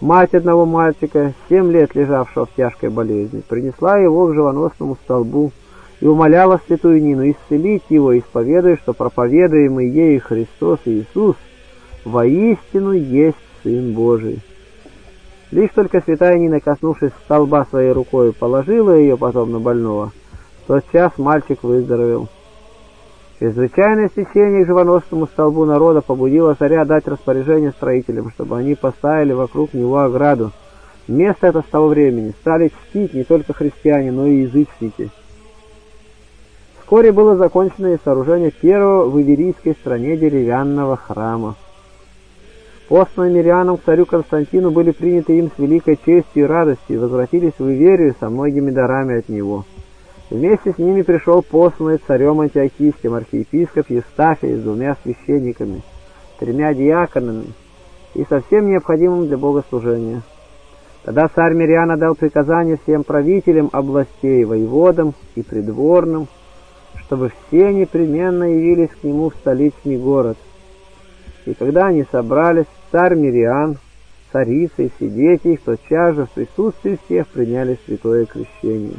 Мать одного мальчика, семь лет лежавшего в тяжкой болезни, принесла его к живоносному столбу и умоляла святую Нину исцелить его, исповедуя, что проповедуемый ей Христос Иисус воистину есть Сын Божий. Лишь только святая Нина, коснувшись столба своей рукой, положила ее потом на больного, в тот час мальчик выздоровел. Чрезвычайное стечение к живоносному столбу народа побудило царя дать распоряжение строителям, чтобы они поставили вокруг него ограду. Место это с того времени стали чтить не только христиане, но и язычники. Вскоре было закончено и сооружение первого в Иверийской стране деревянного храма. Посланные мирянам к царю Константину были приняты им с великой честью и радостью и возвратились в Иверию со многими дарами от него. Вместе с ними пришел посланный царем антиохийским архиепископ Евстафий с двумя священниками, тремя диаконами и со всем необходимым для богослужения. Тогда царь Мириана дал приказание всем правителям областей, воеводам и придворным, чтобы все непременно явились к нему в столичный город. И когда они собрались, царь Мириан, царица и все дети их тотчас же в присутствии всех приняли святое крещение.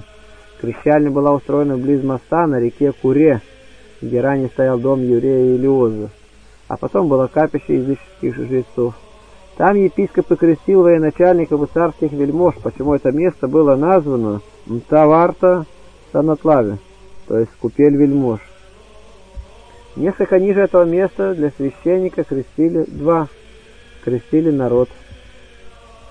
Крещальня была устроена близ моста на реке Куре, где ранее стоял дом еврея Илиоза, а потом было капище языческих жрецов. Там епископ и крестил военачальников и царских вельмож, почему это место было названо Мтаварта Санатлаве, то есть купель вельмож. Несколько ниже этого места для священника крестили два, крестили народ.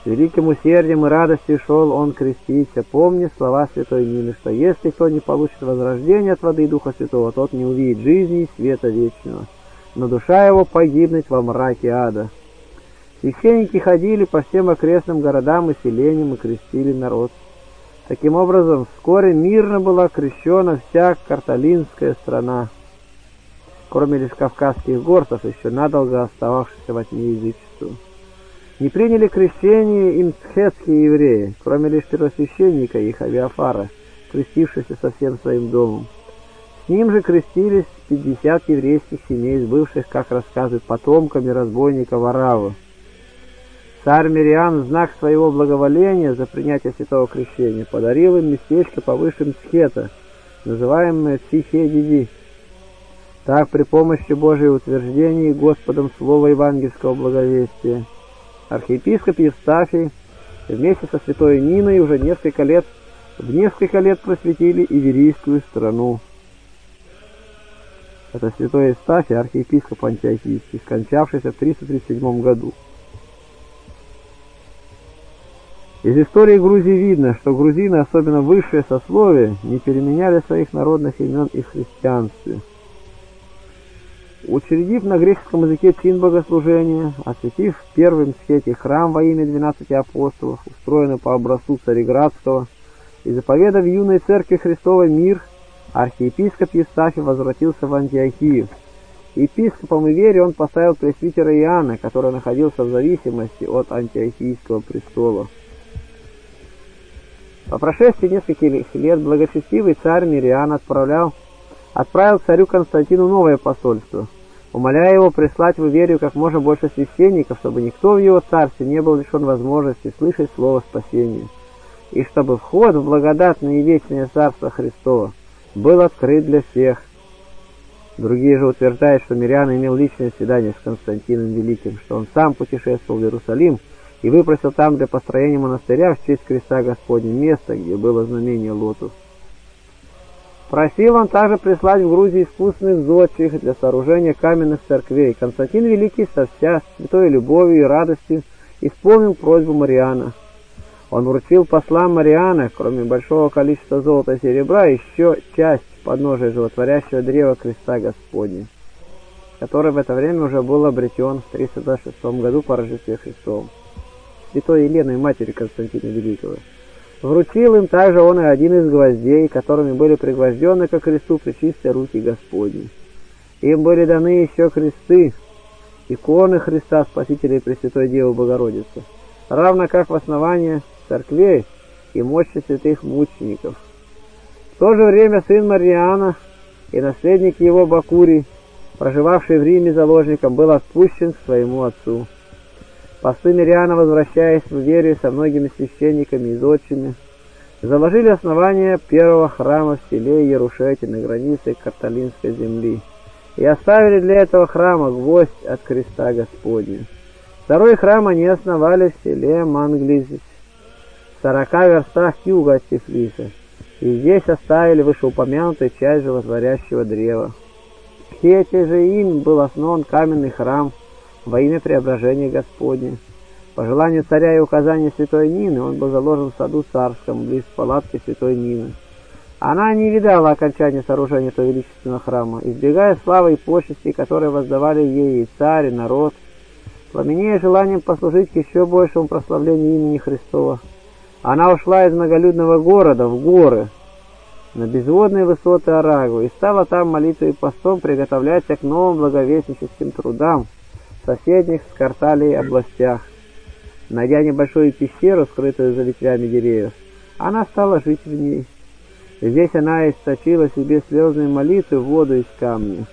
С великим усердием и радостью шел он креститься, помня слова святой Нины, что если кто не получит возрождение от воды и Духа Святого, тот не увидит жизни и света вечного, но душа его погибнет во мраке ада. Священники ходили по всем окрестным городам и селениям и крестили народ. Таким образом, вскоре мирно была крещена вся карталинская страна, кроме лишь Кавказских горцев, еще надолго остававшихся во тьме язычеству. Не приняли крещение и мцхетские евреи, кроме лишь первосвященника их Авиафара, крестившегося со всем своим домом. С ним же крестились пятьдесят еврейских семей, бывших, как рассказывают, потомками разбойника Варава. Царь Мириан в знак своего благоволения за принятие святого крещения подарил им местечко повыше Мцхета, называемое Цихедиди. Так, при помощи Божьей утверждений Господом Слова Евангельского благовестия, архиепископ Евстафий вместе со святой Ниной уже несколько лет, в несколько лет просветили Иверийскую страну. Это святой Евстафий, архиепископ Антиохийский, скончавшийся в 337 году. Из истории Грузии видно, что грузины, особенно высшее сословие, не переменяли своих народных имен и в христианстве – Учредив на греческом языке чин богослужения, осветив в первом свете храм во имя двенадцати апостолов, устроенный по образцу Цареградского, и заповедав юной церкви Христовой мир, архиепископ Евстафий возвратился в Антиохию Епископом и вере он поставил пресвитера Иоанна, который находился в зависимости от антиохийского престола. По прошествии нескольких лет благочестивый царь Мириан отправлял, отправил царю Константину новое посольство, умоляя его прислать в Иверию как можно больше священников, чтобы никто в его царстве не был лишен возможности слышать слово спасения, и чтобы вход в благодатное и вечное царство Христова был открыт для всех. Другие же утверждают, что Мириан имел личное свидание с Константином Великим, что он сам путешествовал в Иерусалим, и выпросил там для построения монастыря в честь креста Господня место, где было знамение лотос. Просил он также прислать в Грузию искусственных зодчих для сооружения каменных церквей. Константин Великий со вся святой любовью и радостью исполнил просьбу Мариана. Он вручил послам Мариана, кроме большого количества золота и серебра, еще часть подножия животворящего древа креста Господня, который в это время уже был обретен в 326 году по Рождестве Христовом святой Еленой, матери Константина Великого. Вручил им также он и один из гвоздей, которыми были пригвождены ко кресту причистые руки Господни. Им были даны еще кресты, иконы Христа Спасителя и Пресвятой Девы Богородицы, равно как в основании церквей и мощи святых мучеников. В то же время сын Мариана и наследник его Бакурий, проживавший в Риме заложником, был отпущен к своему отцу. Послы Мириана, возвращаясь в Иверию со многими священниками и зодчими, заложили основание первого храма в селе Ярушете на границе Карталинской земли и оставили для этого храма гвоздь от креста Господня. Второй храм они основали в селе Манглизис, в сорока верстах юга от Тифлиса, и здесь оставили вышеупомянутую часть животворящего древа. Хете же им был основан каменный храм – во имя преображения Господня. По желанию царя и указания святой Нины он был заложен в саду царском, близ палатки святой Нины. Она не видала окончания сооружения этого величественного храма, избегая славы и почести, которые воздавали ей и царь, и народ, пламенея желанием послужить к еще большему прославлению имени Христова. Она ушла из многолюдного города в горы, на безводные высоты Арагу, и стала там молитвой и постом приготовляться к новым благовестническим трудам, соседних с Карталией областях. Найдя небольшую пещеру, скрытую за ветвями деревьев, она стала жить в ней. Здесь она источила себе слезные молитвы в воду из камня.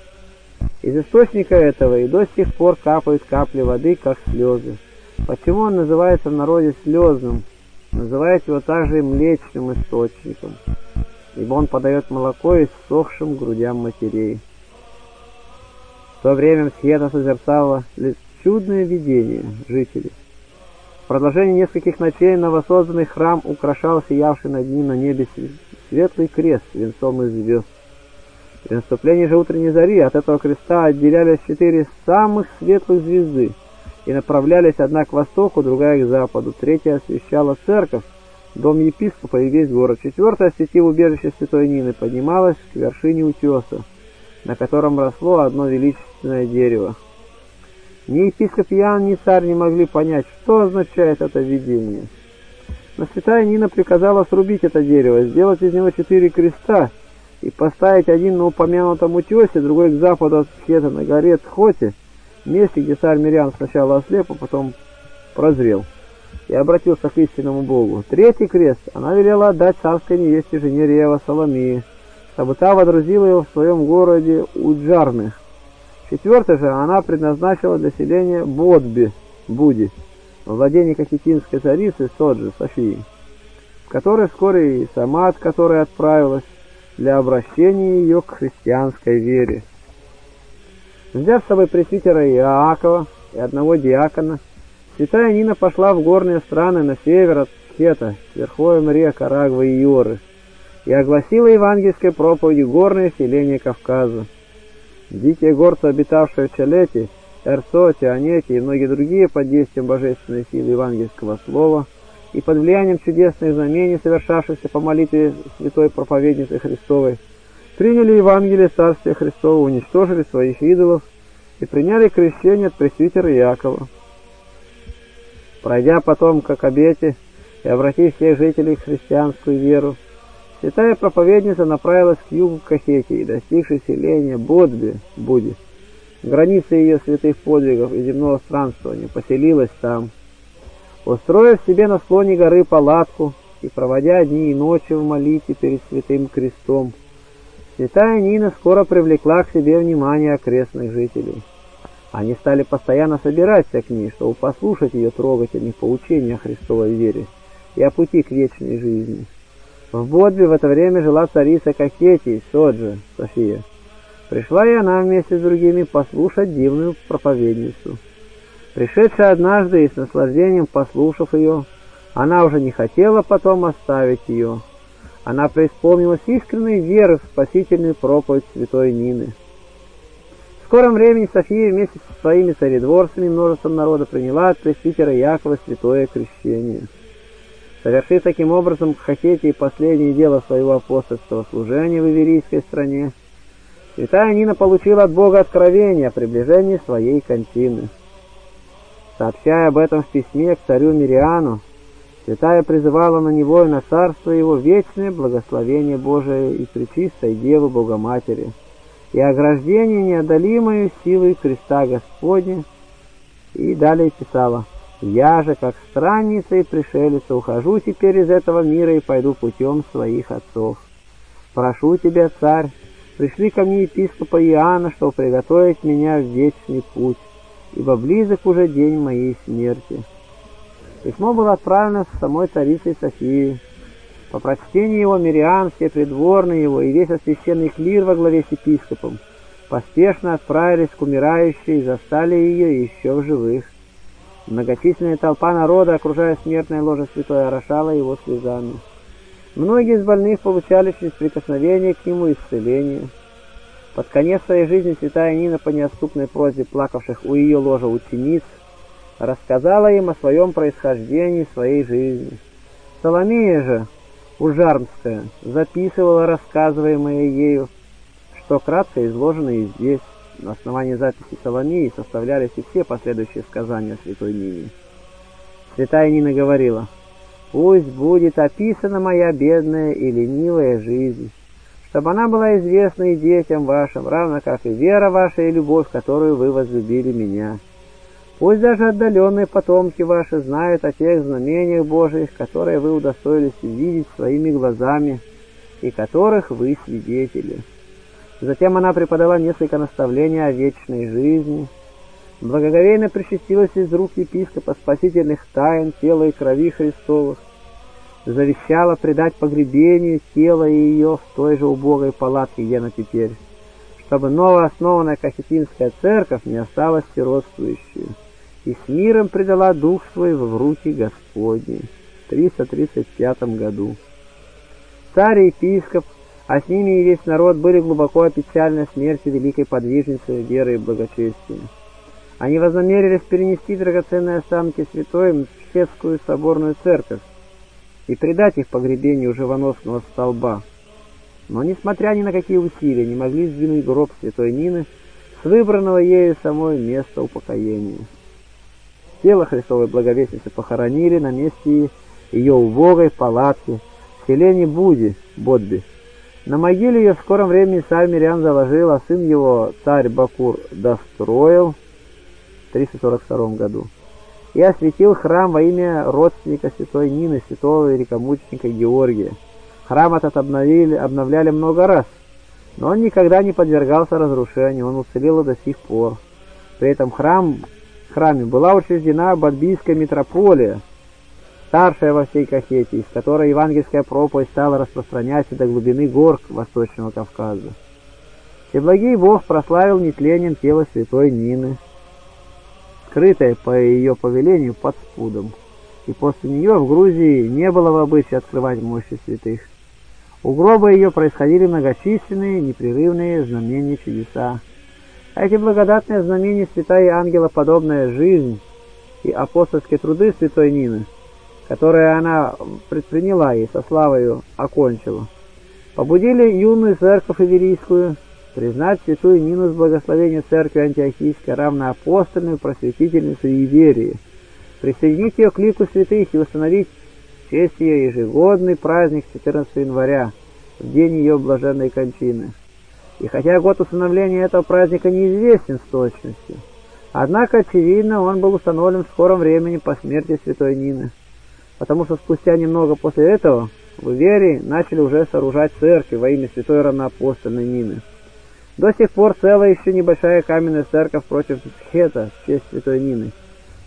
Из источника этого и до сих пор капают капли воды, как слезы. Почему он называется в народе слезным? Называют его также и млечным источником, ибо он подает молоко иссохшим грудям матерей. В то время Мсхета созерцала чудное видение жителей. В продолжении нескольких ночей новосозданный храм украшал сиявший над ним на небе светлый крест венцом из звезд. При наступлении же утренней зари от этого креста отделялись четыре самых светлых звезды и направлялись одна к востоку, другая к западу, третья освещала церковь, дом епископа и весь город, четвертая, осветив убежище святой Нины, поднималась к вершине утеса, на котором росло одно величественное дерево. Ни епископ Ян, ни царь не могли понять, что означает это видение. Но святая Нина приказала срубить это дерево, сделать из него четыре креста и поставить один на упомянутом утесе, другой к западу от Схета на горе Тхоте, месте, где царь Мирян сначала ослеп, а потом прозрел и обратился к истинному Богу. Третий крест она велела отдать царской невесте жене Рева Соломии, чтобы та водрузила его в своем городе Уджарных. Четвертый же она предназначила для селения Бодби, Буди, владение кахетинской царицы Соджи, Софии, в вскоре и сама от которой отправилась для обращения ее к христианской вере. Взяв с собой пресвитера Иакова и одного диакона, святая Нина пошла в горные страны на север от Хета, с верховьем рек Арагвы и Йоры, и огласила евангельской проповедью горное селение Кавказа. Дикие горцы, обитавшие в Чалете, Эрсоте, Анете и многие другие под действием божественной силы евангельского слова и под влиянием чудесных знамений, совершавшихся по молитве святой проповедницы Христовой, приняли Евангелие Царствия Христова, уничтожили своих идолов и приняли крещение от пресвитера Иакова. Пройдя потом как обете и обратив всех жителей в христианскую веру, Святая проповедница направилась к югу Кахети и, достигшей селения Бодби, Буди, границы ее святых подвигов и земного странствования, поселилась там. Устроив себе на склоне горы палатку и проводя дни и ночи в молитве перед святым крестом, святая Нина скоро привлекла к себе внимание окрестных жителей. Они стали постоянно собираться к ней, чтобы послушать ее трогательных поучений о Христовой вере и о пути к вечной жизни. В Бодбе в это время жила царица Кахетий, Соджа, София. Пришла и она вместе с другими послушать дивную проповедницу. Пришедшая однажды и с наслаждением послушав ее, она уже не хотела потом оставить ее. Она преисполнилась искренней веры в спасительную проповедь святой Нины. В скором времени София вместе со своими царедворцами и множеством народа приняла от пресвитера Якова святое крещение. Совершив таким образом в Хакете последнее дело своего апостольского служения в Иверийской стране, святая Нина получила от Бога откровение о приближении своей кончины. Сообщая об этом в письме к царю Мириану, святая призывала на него и на царство его вечное благословение Божие и Пречистой Девы Богоматери, и ограждение неодолимой силой креста Господня, и далее писала – я же, как странница и пришелица, ухожу теперь из этого мира и пойду путем своих отцов. Прошу тебя, царь, пришли ко мне епископа Иоанна, чтобы приготовить меня в вечный путь, ибо близок уже день моей смерти». Письмо было отправлено с самой царицей Софией. По прочтении его Мириан, все придворные его и весь освященный клир во главе с епископом поспешно отправились к умирающей и застали ее еще в живых. Многочисленная толпа народа, окружая смертное ложе святой, орошала его слезами. Многие из больных получали через прикосновение к нему исцеление. Под конец своей жизни святая Нина по неотступной просьбе плакавших у ее ложа учениц рассказала им о своем происхождении своей жизни. Соломея же, Ужармская, записывала рассказываемое ею, что кратко изложено и здесь. На основании записи Соломеи составлялись и все последующие сказания святой Нине. Святая Нина говорила, «Пусть будет описана моя бедная и ленивая жизнь, чтобы она была известна и детям вашим, равно как и вера ваша и любовь, которую вы возлюбили меня. Пусть даже отдаленные потомки ваши знают о тех знамениях Божиих, которые вы удостоились увидеть своими глазами и которых вы свидетели». Затем она преподала несколько наставлений о вечной жизни, благоговейно причастилась из рук епископа спасительных тайн тела и крови Христовых, завещала предать погребению тела ее в той же убогой палатке, где она теперь, чтобы новооснованная Кахетинская церковь не осталась сиротствующей, и с миром предала дух свой в руки Господни. В 335 году. Царь и епископ а с ними и весь народ были глубоко опечалены смертью великой подвижницы веры и благочестия. Они вознамерились перенести драгоценные останки святой в Мсхетскую соборную церковь и предать их погребению живоносного столба. Но, несмотря ни на какие усилия, не могли сдвинуть гроб святой Нины с выбранного ею самой места упокоения. Тело Христовой Благовестницы похоронили на месте ее убогой палатки в селении Буди, Бодби, на могиле ее в скором времени царь Мирян заложил, а сын его, царь Бакур, достроил в 342 году и осветил храм во имя родственника святой Нины, святого великомученика Георгия. Храм этот обновили, обновляли много раз, но он никогда не подвергался разрушению, он уцелел до сих пор. При этом храм, храме была учреждена Бадбийская митрополия, старшая во всей Кахете, из которой евангельская проповедь стала распространяться до глубины гор Восточного Кавказа. Всеблагий Бог прославил нетлением тело святой Нины, скрытое по ее повелению под спудом, и после нее в Грузии не было в обычае открывать мощи святых. У гроба ее происходили многочисленные, непрерывные знамения чудеса. Эти благодатные знамения святая ангелоподобная жизнь и апостольские труды святой Нины – которые она предприняла и со славою окончила, побудили юную церковь Иверийскую признать святую Нину с благословения церкви Антиохийской равноапостольную просветительницу Иверии, присоединить ее к лику святых и установить в честь ее ежегодный праздник 14 января, в день ее блаженной кончины. И хотя год установления этого праздника неизвестен с точностью, однако, очевидно, он был установлен в скором времени по смерти святой Нины, потому что спустя немного после этого в Иверии начали уже сооружать церкви во имя святой равноапостольной Нины. До сих пор целая еще небольшая каменная церковь против Схета в честь святой Нины,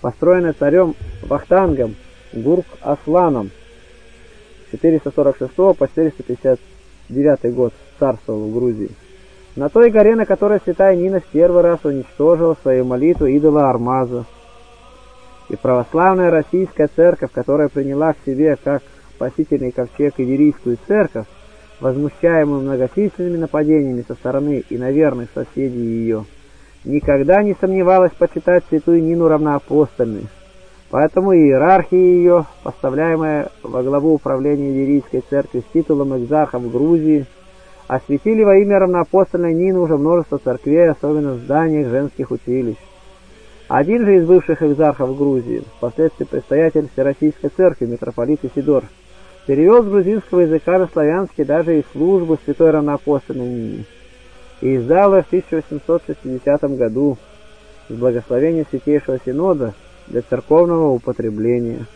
построенная царем Вахтангом Гурк-Асланом 446 по 459 год царствовал в Грузии. На той горе, на которой святая Нина в первый раз уничтожила свою молитву идола Армаза. И православная российская церковь, которая приняла к себе как спасительный ковчег Иверийскую церковь, возмущаемую многочисленными нападениями со стороны и наверных соседей ее, никогда не сомневалась почитать святую Нину равноапостольной. Поэтому иерархия ее, поставляемая во главу управления Иверийской церкви с титулом экзарха в Грузии, осветили во имя равноапостольной Нины уже множество церквей, особенно в зданиях женских училищ. Один же из бывших экзархов Грузии, впоследствии предстоятель Всероссийской церкви, митрополит Исидор, перевел с грузинского языка на славянский даже и службу святой равноапостольной Нине, и издал в 1860 году с благословения Святейшего Синода для церковного употребления.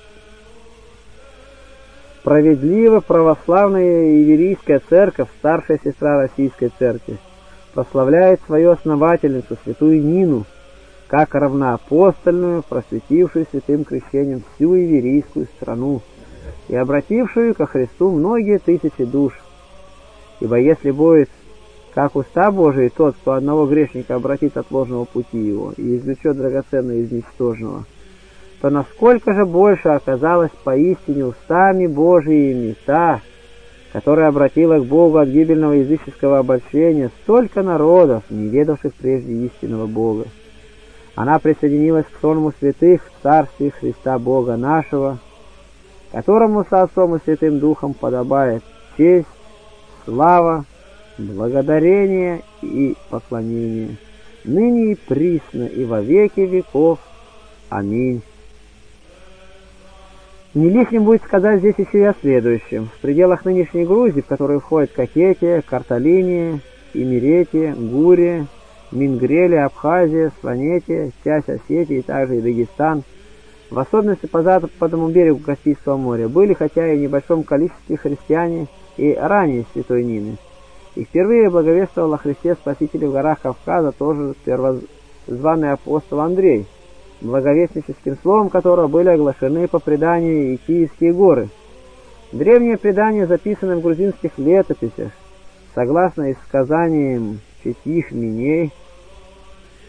Справедливо православная Иверийская церковь, старшая сестра Российской церкви, прославляет свою основательницу, святую Нину, как равноапостольную, просветившую святым крещением всю Иверийскую страну и обратившую ко Христу многие тысячи душ. Ибо если будет, как уста Божии, тот, кто одного грешника обратит от ложного пути его и извлечет драгоценное из ничтожного, то насколько же больше оказалась поистине устами Божиими та, которая обратила к Богу от гибельного языческого обольщения столько народов, не ведавших прежде истинного Бога. Она присоединилась к сонму святых в Царстве Христа Бога нашего, которому со Отцом и Святым Духом подобает честь, слава, благодарение и поклонение, ныне и присно и во веки веков. Аминь. Не лишним будет сказать здесь еще и о следующем. В пределах нынешней Грузии, в которую входят Кахетия, Карталиния, Имеретия, Гурия, Мингрелия, Абхазия, Слонетия, часть Осетии, также и Дагестан, в особенности по западному берегу Каспийского моря, были, хотя и в небольшом количестве христиане и ранее святой Нины. И впервые благовествовал о Христе Спасителе в горах Кавказа тоже первозванный апостол Андрей – благовестническим словом которого были оглашены по преданию и Киевские горы. Древние предания записаны в грузинских летописях, согласно сказаниям четих миней,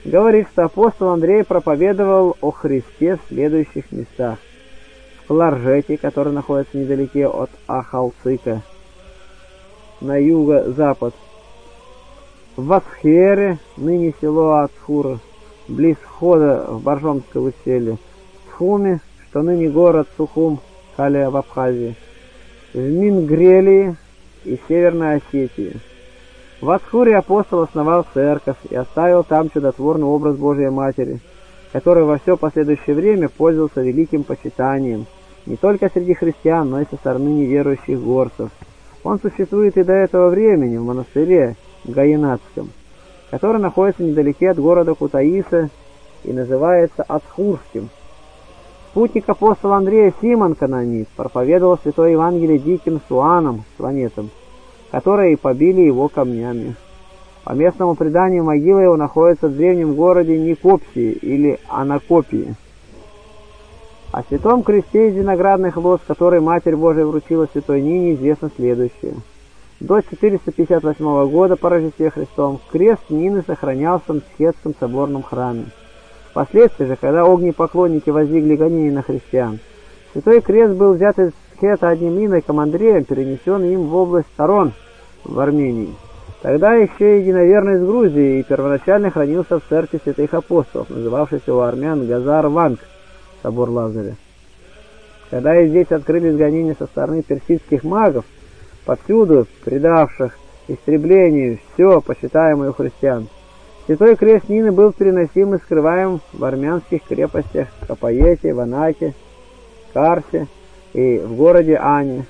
говорит, что апостол Андрей проповедовал о Христе в следующих местах. В Ларжете, который находится недалеке от Ахалцика, на юго-запад, в Васхере, ныне село Ацхура, близ входа в Боржомское ущелье, в Хуме, что ныне город Сухум, Калия в Абхазии, в Мингрелии и Северной Осетии. В Асхуре апостол основал церковь и оставил там чудотворный образ Божией Матери, который во все последующее время пользовался великим почитанием, не только среди христиан, но и со стороны неверующих горцев. Он существует и до этого времени в монастыре Гаинатском который находится недалеке от города Кутаиса и называется Асхурским. Спутник апостола Андрея Симон Канонит проповедовал Святое Евангелие диким суанам, слонетам, которые побили его камнями. По местному преданию могила его находится в древнем городе Никопсии или Анакопии. О святом кресте из виноградных лоз, который Матерь Божия вручила святой Нине, известно следующее – до 458 года по Рождестве Христовом крест Нины сохранялся в Схетском соборном храме. Впоследствии же, когда огнепоклонники воздвигли гонения на христиан, святой крест был взят из Схета одним иноком Андреем, перенесен им в область Тарон в Армении. Тогда еще единоверный из Грузии и первоначально хранился в церкви святых апостолов, называвшейся у армян Газар-Ванг, собор Лазаря. Когда и здесь открылись гонения со стороны персидских магов, повсюду предавших истреблению все, почитаемое у христиан. Святой крест Нины был переносим и скрываем в армянских крепостях Капаете, Ванаке, Карсе и в городе Ане.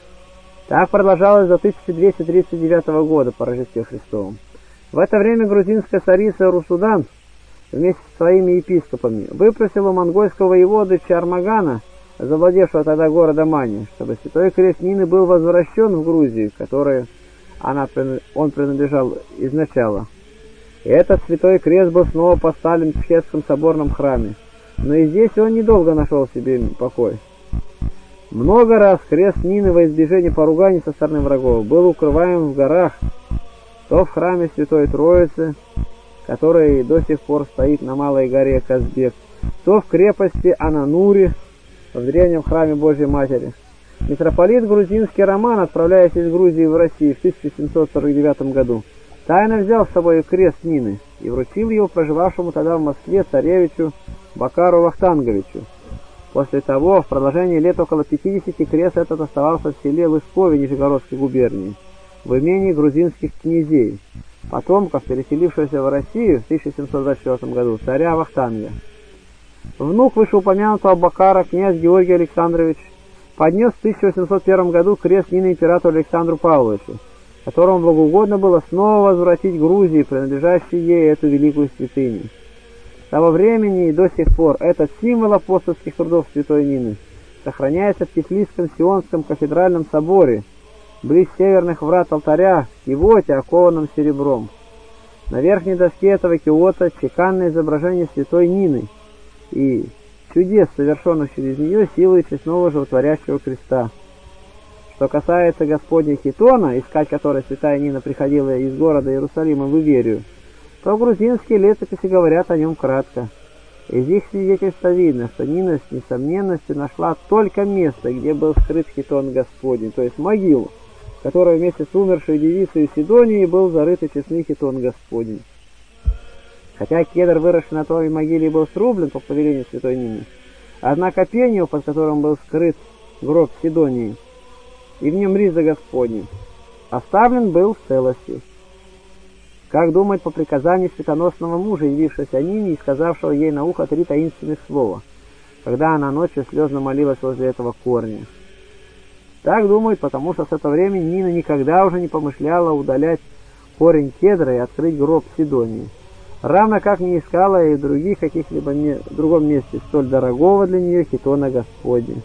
Так продолжалось до 1239 года по Рождестве Христовом. В это время грузинская царица Русудан вместе со своими епископами выпросила монгольского воевода Чармагана, завладевшего тогда городом Мани, чтобы святой крест Нины был возвращен в Грузию, которой она, он принадлежал изначала. И этот святой крест был снова поставлен в Чхетском соборном храме, но и здесь он недолго нашел себе покой. Много раз крест Нины во избежание поруганий со стороны врагов был укрываем в горах, то в храме Святой Троицы, который до сих пор стоит на малой горе Казбек, то в крепости Ананури, в древнем храме Божьей Матери. Митрополит грузинский Роман, отправляясь из Грузии в Россию в 1749 году, тайно взял с собой крест Нины и вручил его проживавшему тогда в Москве царевичу Бакару Вахтанговичу. После того, в продолжении лет около 50 крест этот оставался в селе Лыскове Нижегородской губернии, в имении грузинских князей, потомков, переселившегося в Россию в 1724 году, царя Вахтанга. Внук вышеупомянутого Бакара, князь Георгий Александрович, поднес в 1801 году крест Нины императору Александру Павловичу, которому благоугодно было снова возвратить Грузии, принадлежащей ей эту великую святыню. Того времени и до сих пор этот символ апостольских трудов Святой Нины сохраняется в Тифлисском Сионском кафедральном соборе, близ северных врат алтаря, в кивоте, окованном серебром. На верхней доске этого киота чеканное изображение Святой Нины и чудес, совершенных через нее силой честного животворящего креста. Что касается Господня Хитона, искать которой святая Нина приходила из города Иерусалима в Иверию, то грузинские летописи говорят о нем кратко. Из их свидетельства видно, что Нина с несомненностью нашла только место, где был скрыт хитон Господень, то есть могилу, которая вместе с умершей девицей Сидонией был зарыт и честный хитон Господень. Хотя кедр, выросший на той могиле, был срублен по повелению святой Нины, однако пению, под которым был скрыт гроб Сидонии, и в нем риза Господень, оставлен был в целости. Как думать по приказанию светоносного мужа, явившегося Нине и сказавшего ей на ухо три таинственных слова, когда она ночью слезно молилась возле этого корня. Так думают, потому что с этого времени Нина никогда уже не помышляла удалять корень кедра и открыть гроб Сидонии равно как не искала и в других каких-либо ме другом месте столь дорогого для нее хитона Господня.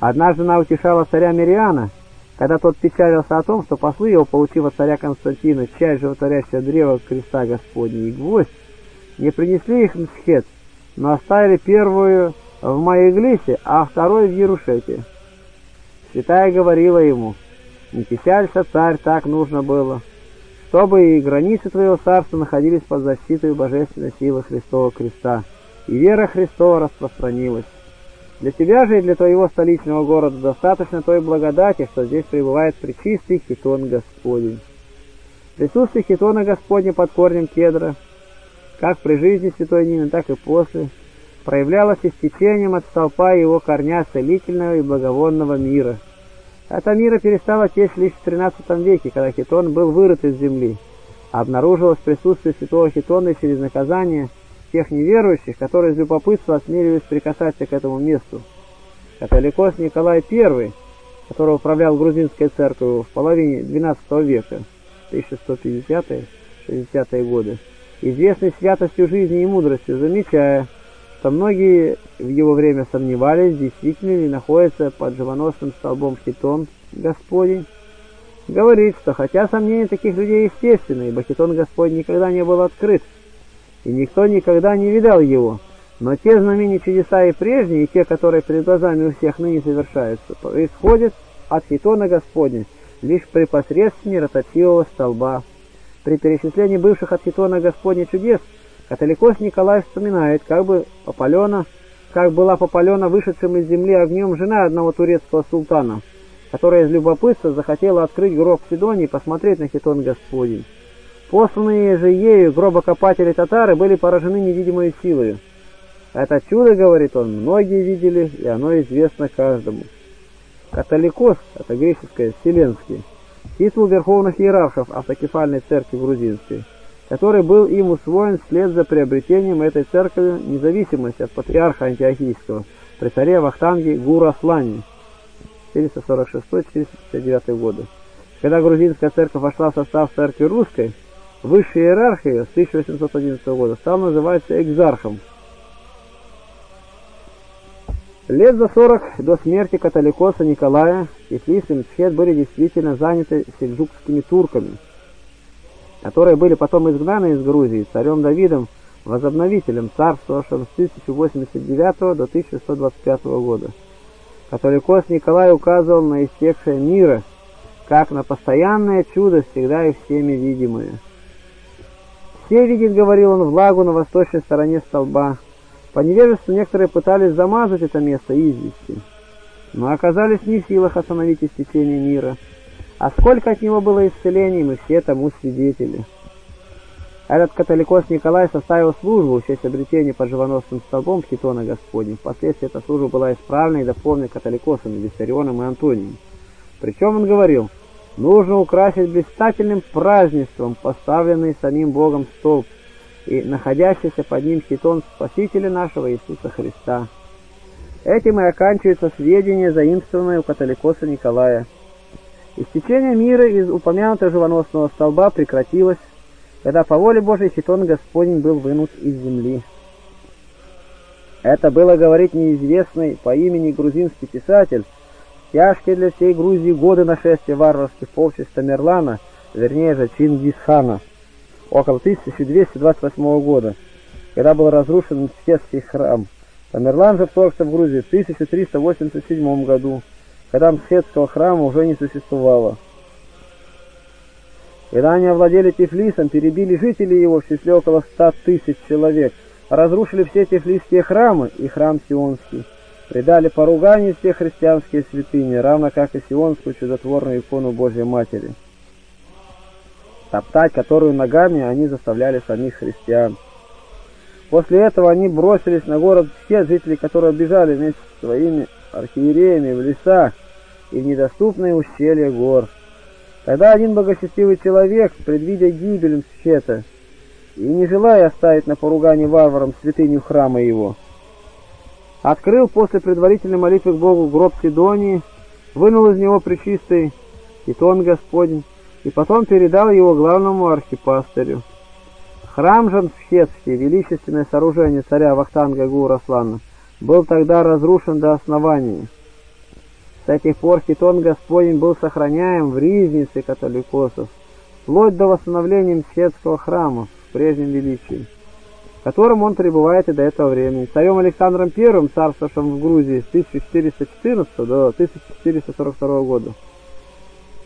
Однажды она утешала царя Мириана, когда тот печалился о том, что послы его, получив от царя Константина часть животворящего древа креста Господня и гвоздь, не принесли их в Мсхет, но оставили первую в Маиглисе, а второй в Ярушете. Святая говорила ему, «Не печалься, царь, так нужно было» чтобы и границы твоего царства находились под защитой божественной силы Христова креста, и вера Христова распространилась. Для тебя же и для твоего столичного города достаточно той благодати, что здесь пребывает причистый хитон Господень. Присутствие хитона Господня под корнем кедра, как при жизни святой Нины, так и после, проявлялось истечением от столпа его корня целительного и благовонного мира – эта мира перестала течь лишь в XIII веке, когда хитон был вырыт из земли. Обнаружилось присутствие святого хитона через наказание тех неверующих, которые из любопытства осмеливались прикасаться к этому месту. Католикос Николай I, который управлял грузинской церковью в половине XII века, 1150-60-е годы, известный святостью жизни и мудростью, замечая, что многие в его время сомневались, действительно ли находится под живоносным столбом хитон Господень. Говорит, что хотя сомнения таких людей естественны, ибо хитон Господь никогда не был открыт, и никто никогда не видал его, но те знамения чудеса и прежние, и те, которые перед глазами у всех ныне совершаются, происходят от хитона Господня, лишь при посредстве ротативого столба. При перечислении бывших от хитона Господня чудес – Католикос Николай вспоминает, как бы попалена, как была попалена вышедшим из земли огнем жена одного турецкого султана, которая из любопытства захотела открыть гроб Сидонии и посмотреть на хитон Господень. Посланные же ею гробокопатели татары были поражены невидимой силой. Это чудо, говорит он, многие видели, и оно известно каждому. Католикос, это греческое, вселенский, титул верховных иерархов автокефальной церкви грузинской – который был им усвоен вслед за приобретением этой церкви независимости от патриарха Антиохийского при царе Вахтанге Гураслане 446-459 годы. Когда грузинская церковь вошла в состав церкви русской, высшей иерархии с 1811 года стал называться экзархом. Лет за 40 до смерти католикоса Николая Тифлис и Мцхет были действительно заняты сельджукскими турками, которые были потом изгнаны из Грузии царем Давидом, возобновителем царствовавшим с 1089 до 1125 года. Католикос Николай указывал на истекшее мира, как на постоянное чудо, всегда и всеми видимое. Все видит, говорил он, влагу на восточной стороне столба. По невежеству некоторые пытались замазать это место извести, но оказались не в силах остановить истечение мира. А сколько от него было исцелений, мы все тому свидетели. Этот католикос Николай составил службу в честь обретения под живоносным столбом хитона Господня. Впоследствии эта служба была исправлена и дополнена католикосами Виссарионом и Антонием. Причем он говорил, нужно украсить блистательным празднеством поставленный самим Богом столб и находящийся под ним хитон Спасителя нашего Иисуса Христа. Этим и оканчивается сведения, заимствованные у католикоса Николая. Истечение мира из упомянутого живоносного столба прекратилось, когда по воле Божией хитон Господень был вынут из земли. Это было говорить неизвестный по имени грузинский писатель, тяжкие для всей Грузии годы нашествия варварских полчищ Тамерлана, вернее же Чингисхана, около 1228 года, когда был разрушен Мсхетский храм. Тамерлан же вторгся в Грузию в 1387 году, когда Мсхетского храма уже не существовало. Когда они овладели Тифлисом, перебили жителей его в числе около ста тысяч человек, разрушили все тифлисские храмы и храм Сионский, предали поруганию все христианские святыни, равно как и Сионскую чудотворную икону Божьей Матери, топтать которую ногами они заставляли самих христиан. После этого они бросились на город все жители, которые бежали вместе с своими архиереями в леса и в недоступные ущелья гор. Тогда один богочестивый человек, предвидя гибель Мсчета и не желая оставить на поругание варварам святыню храма его, открыл после предварительной молитвы к Богу гроб Сидонии, вынул из него причистый хитон Господень и потом передал его главному архипастырю. Храм же Мсхетский, величественное сооружение царя Вахтанга Гураслана, был тогда разрушен до основания. С этих пор хитон Господень был сохраняем в ризнице католикосов, вплоть до восстановления Мсхетского храма в прежнем величии, в котором он пребывает и до этого времени. Царем Александром I, царствовавшим в Грузии с 1414 до 1442 года.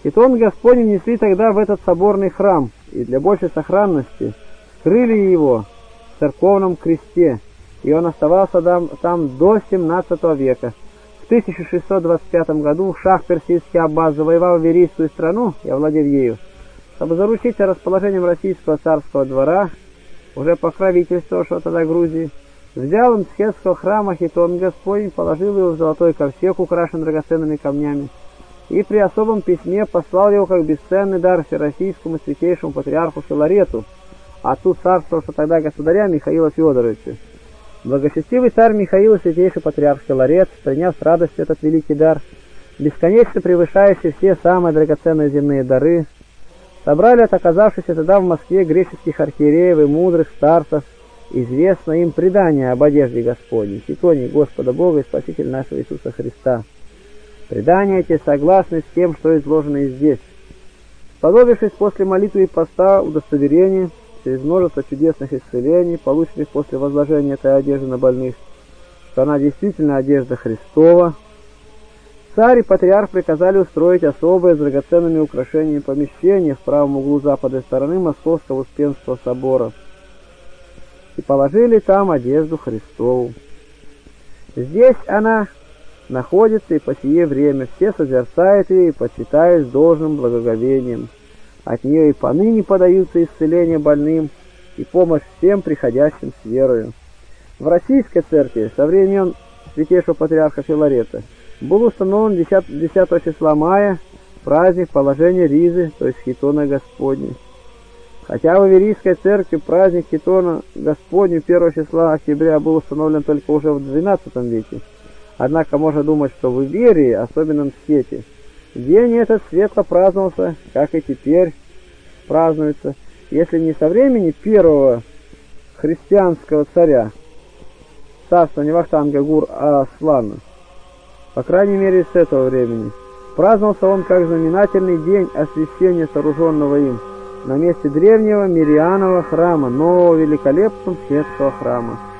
Хитон Господень несли тогда в этот соборный храм, и для большей сохранности скрыли его в церковном кресте, и он оставался там, там до 17 века. В 1625 году шах персидский Аббас завоевал Верийскую страну и овладев ею, чтобы заручиться расположением российского царского двора, уже покровительствовавшего тогда Грузии, взял он с храма хитон Господень, положил его в золотой ковчег, украшен драгоценными камнями, и при особом письме послал его как бесценный дар всероссийскому святейшему патриарху Филарету, отцу царствовавшего тогда государя Михаила Федоровича. Благочестивый царь Михаил и святейший патриарх Филарет, приняв с радостью этот великий дар, бесконечно превышающий все самые драгоценные земные дары, собрали от оказавшихся тогда в Москве греческих архиереев и мудрых старцев известно им предание об одежде Господней, хитоне Господа Бога и Спасителя нашего Иисуса Христа. Предания эти согласны с тем, что изложено и здесь. Сподобившись после молитвы и поста удостоверения, через множество чудесных исцелений, полученных после возложения этой одежды на больных, что она действительно одежда Христова, царь и патриарх приказали устроить особое с драгоценными украшениями помещение в правом углу западной стороны Московского Успенского собора и положили там одежду Христову. Здесь она находится и по сие время все созерцают ее и почитают с должным благоговением. От нее и поныне подаются исцеления больным и помощь всем приходящим с верою. В Российской Церкви со времен Святейшего Патриарха Филарета был установлен 10, 10 числа мая праздник положения Ризы, то есть Хитона Господня. Хотя в Иверийской церкви праздник Хитона Господню 1 числа октября был установлен только уже в XII веке, однако можно думать, что в Иверии, особенно в Сете, День этот светло праздновался, как и теперь празднуется, если не со времени первого христианского царя, царства Невахтанга Гур Аслана, по крайней мере с этого времени. Праздновался он как знаменательный день освящения сооруженного им на месте древнего Мирианова храма, нового великолепного светского храма.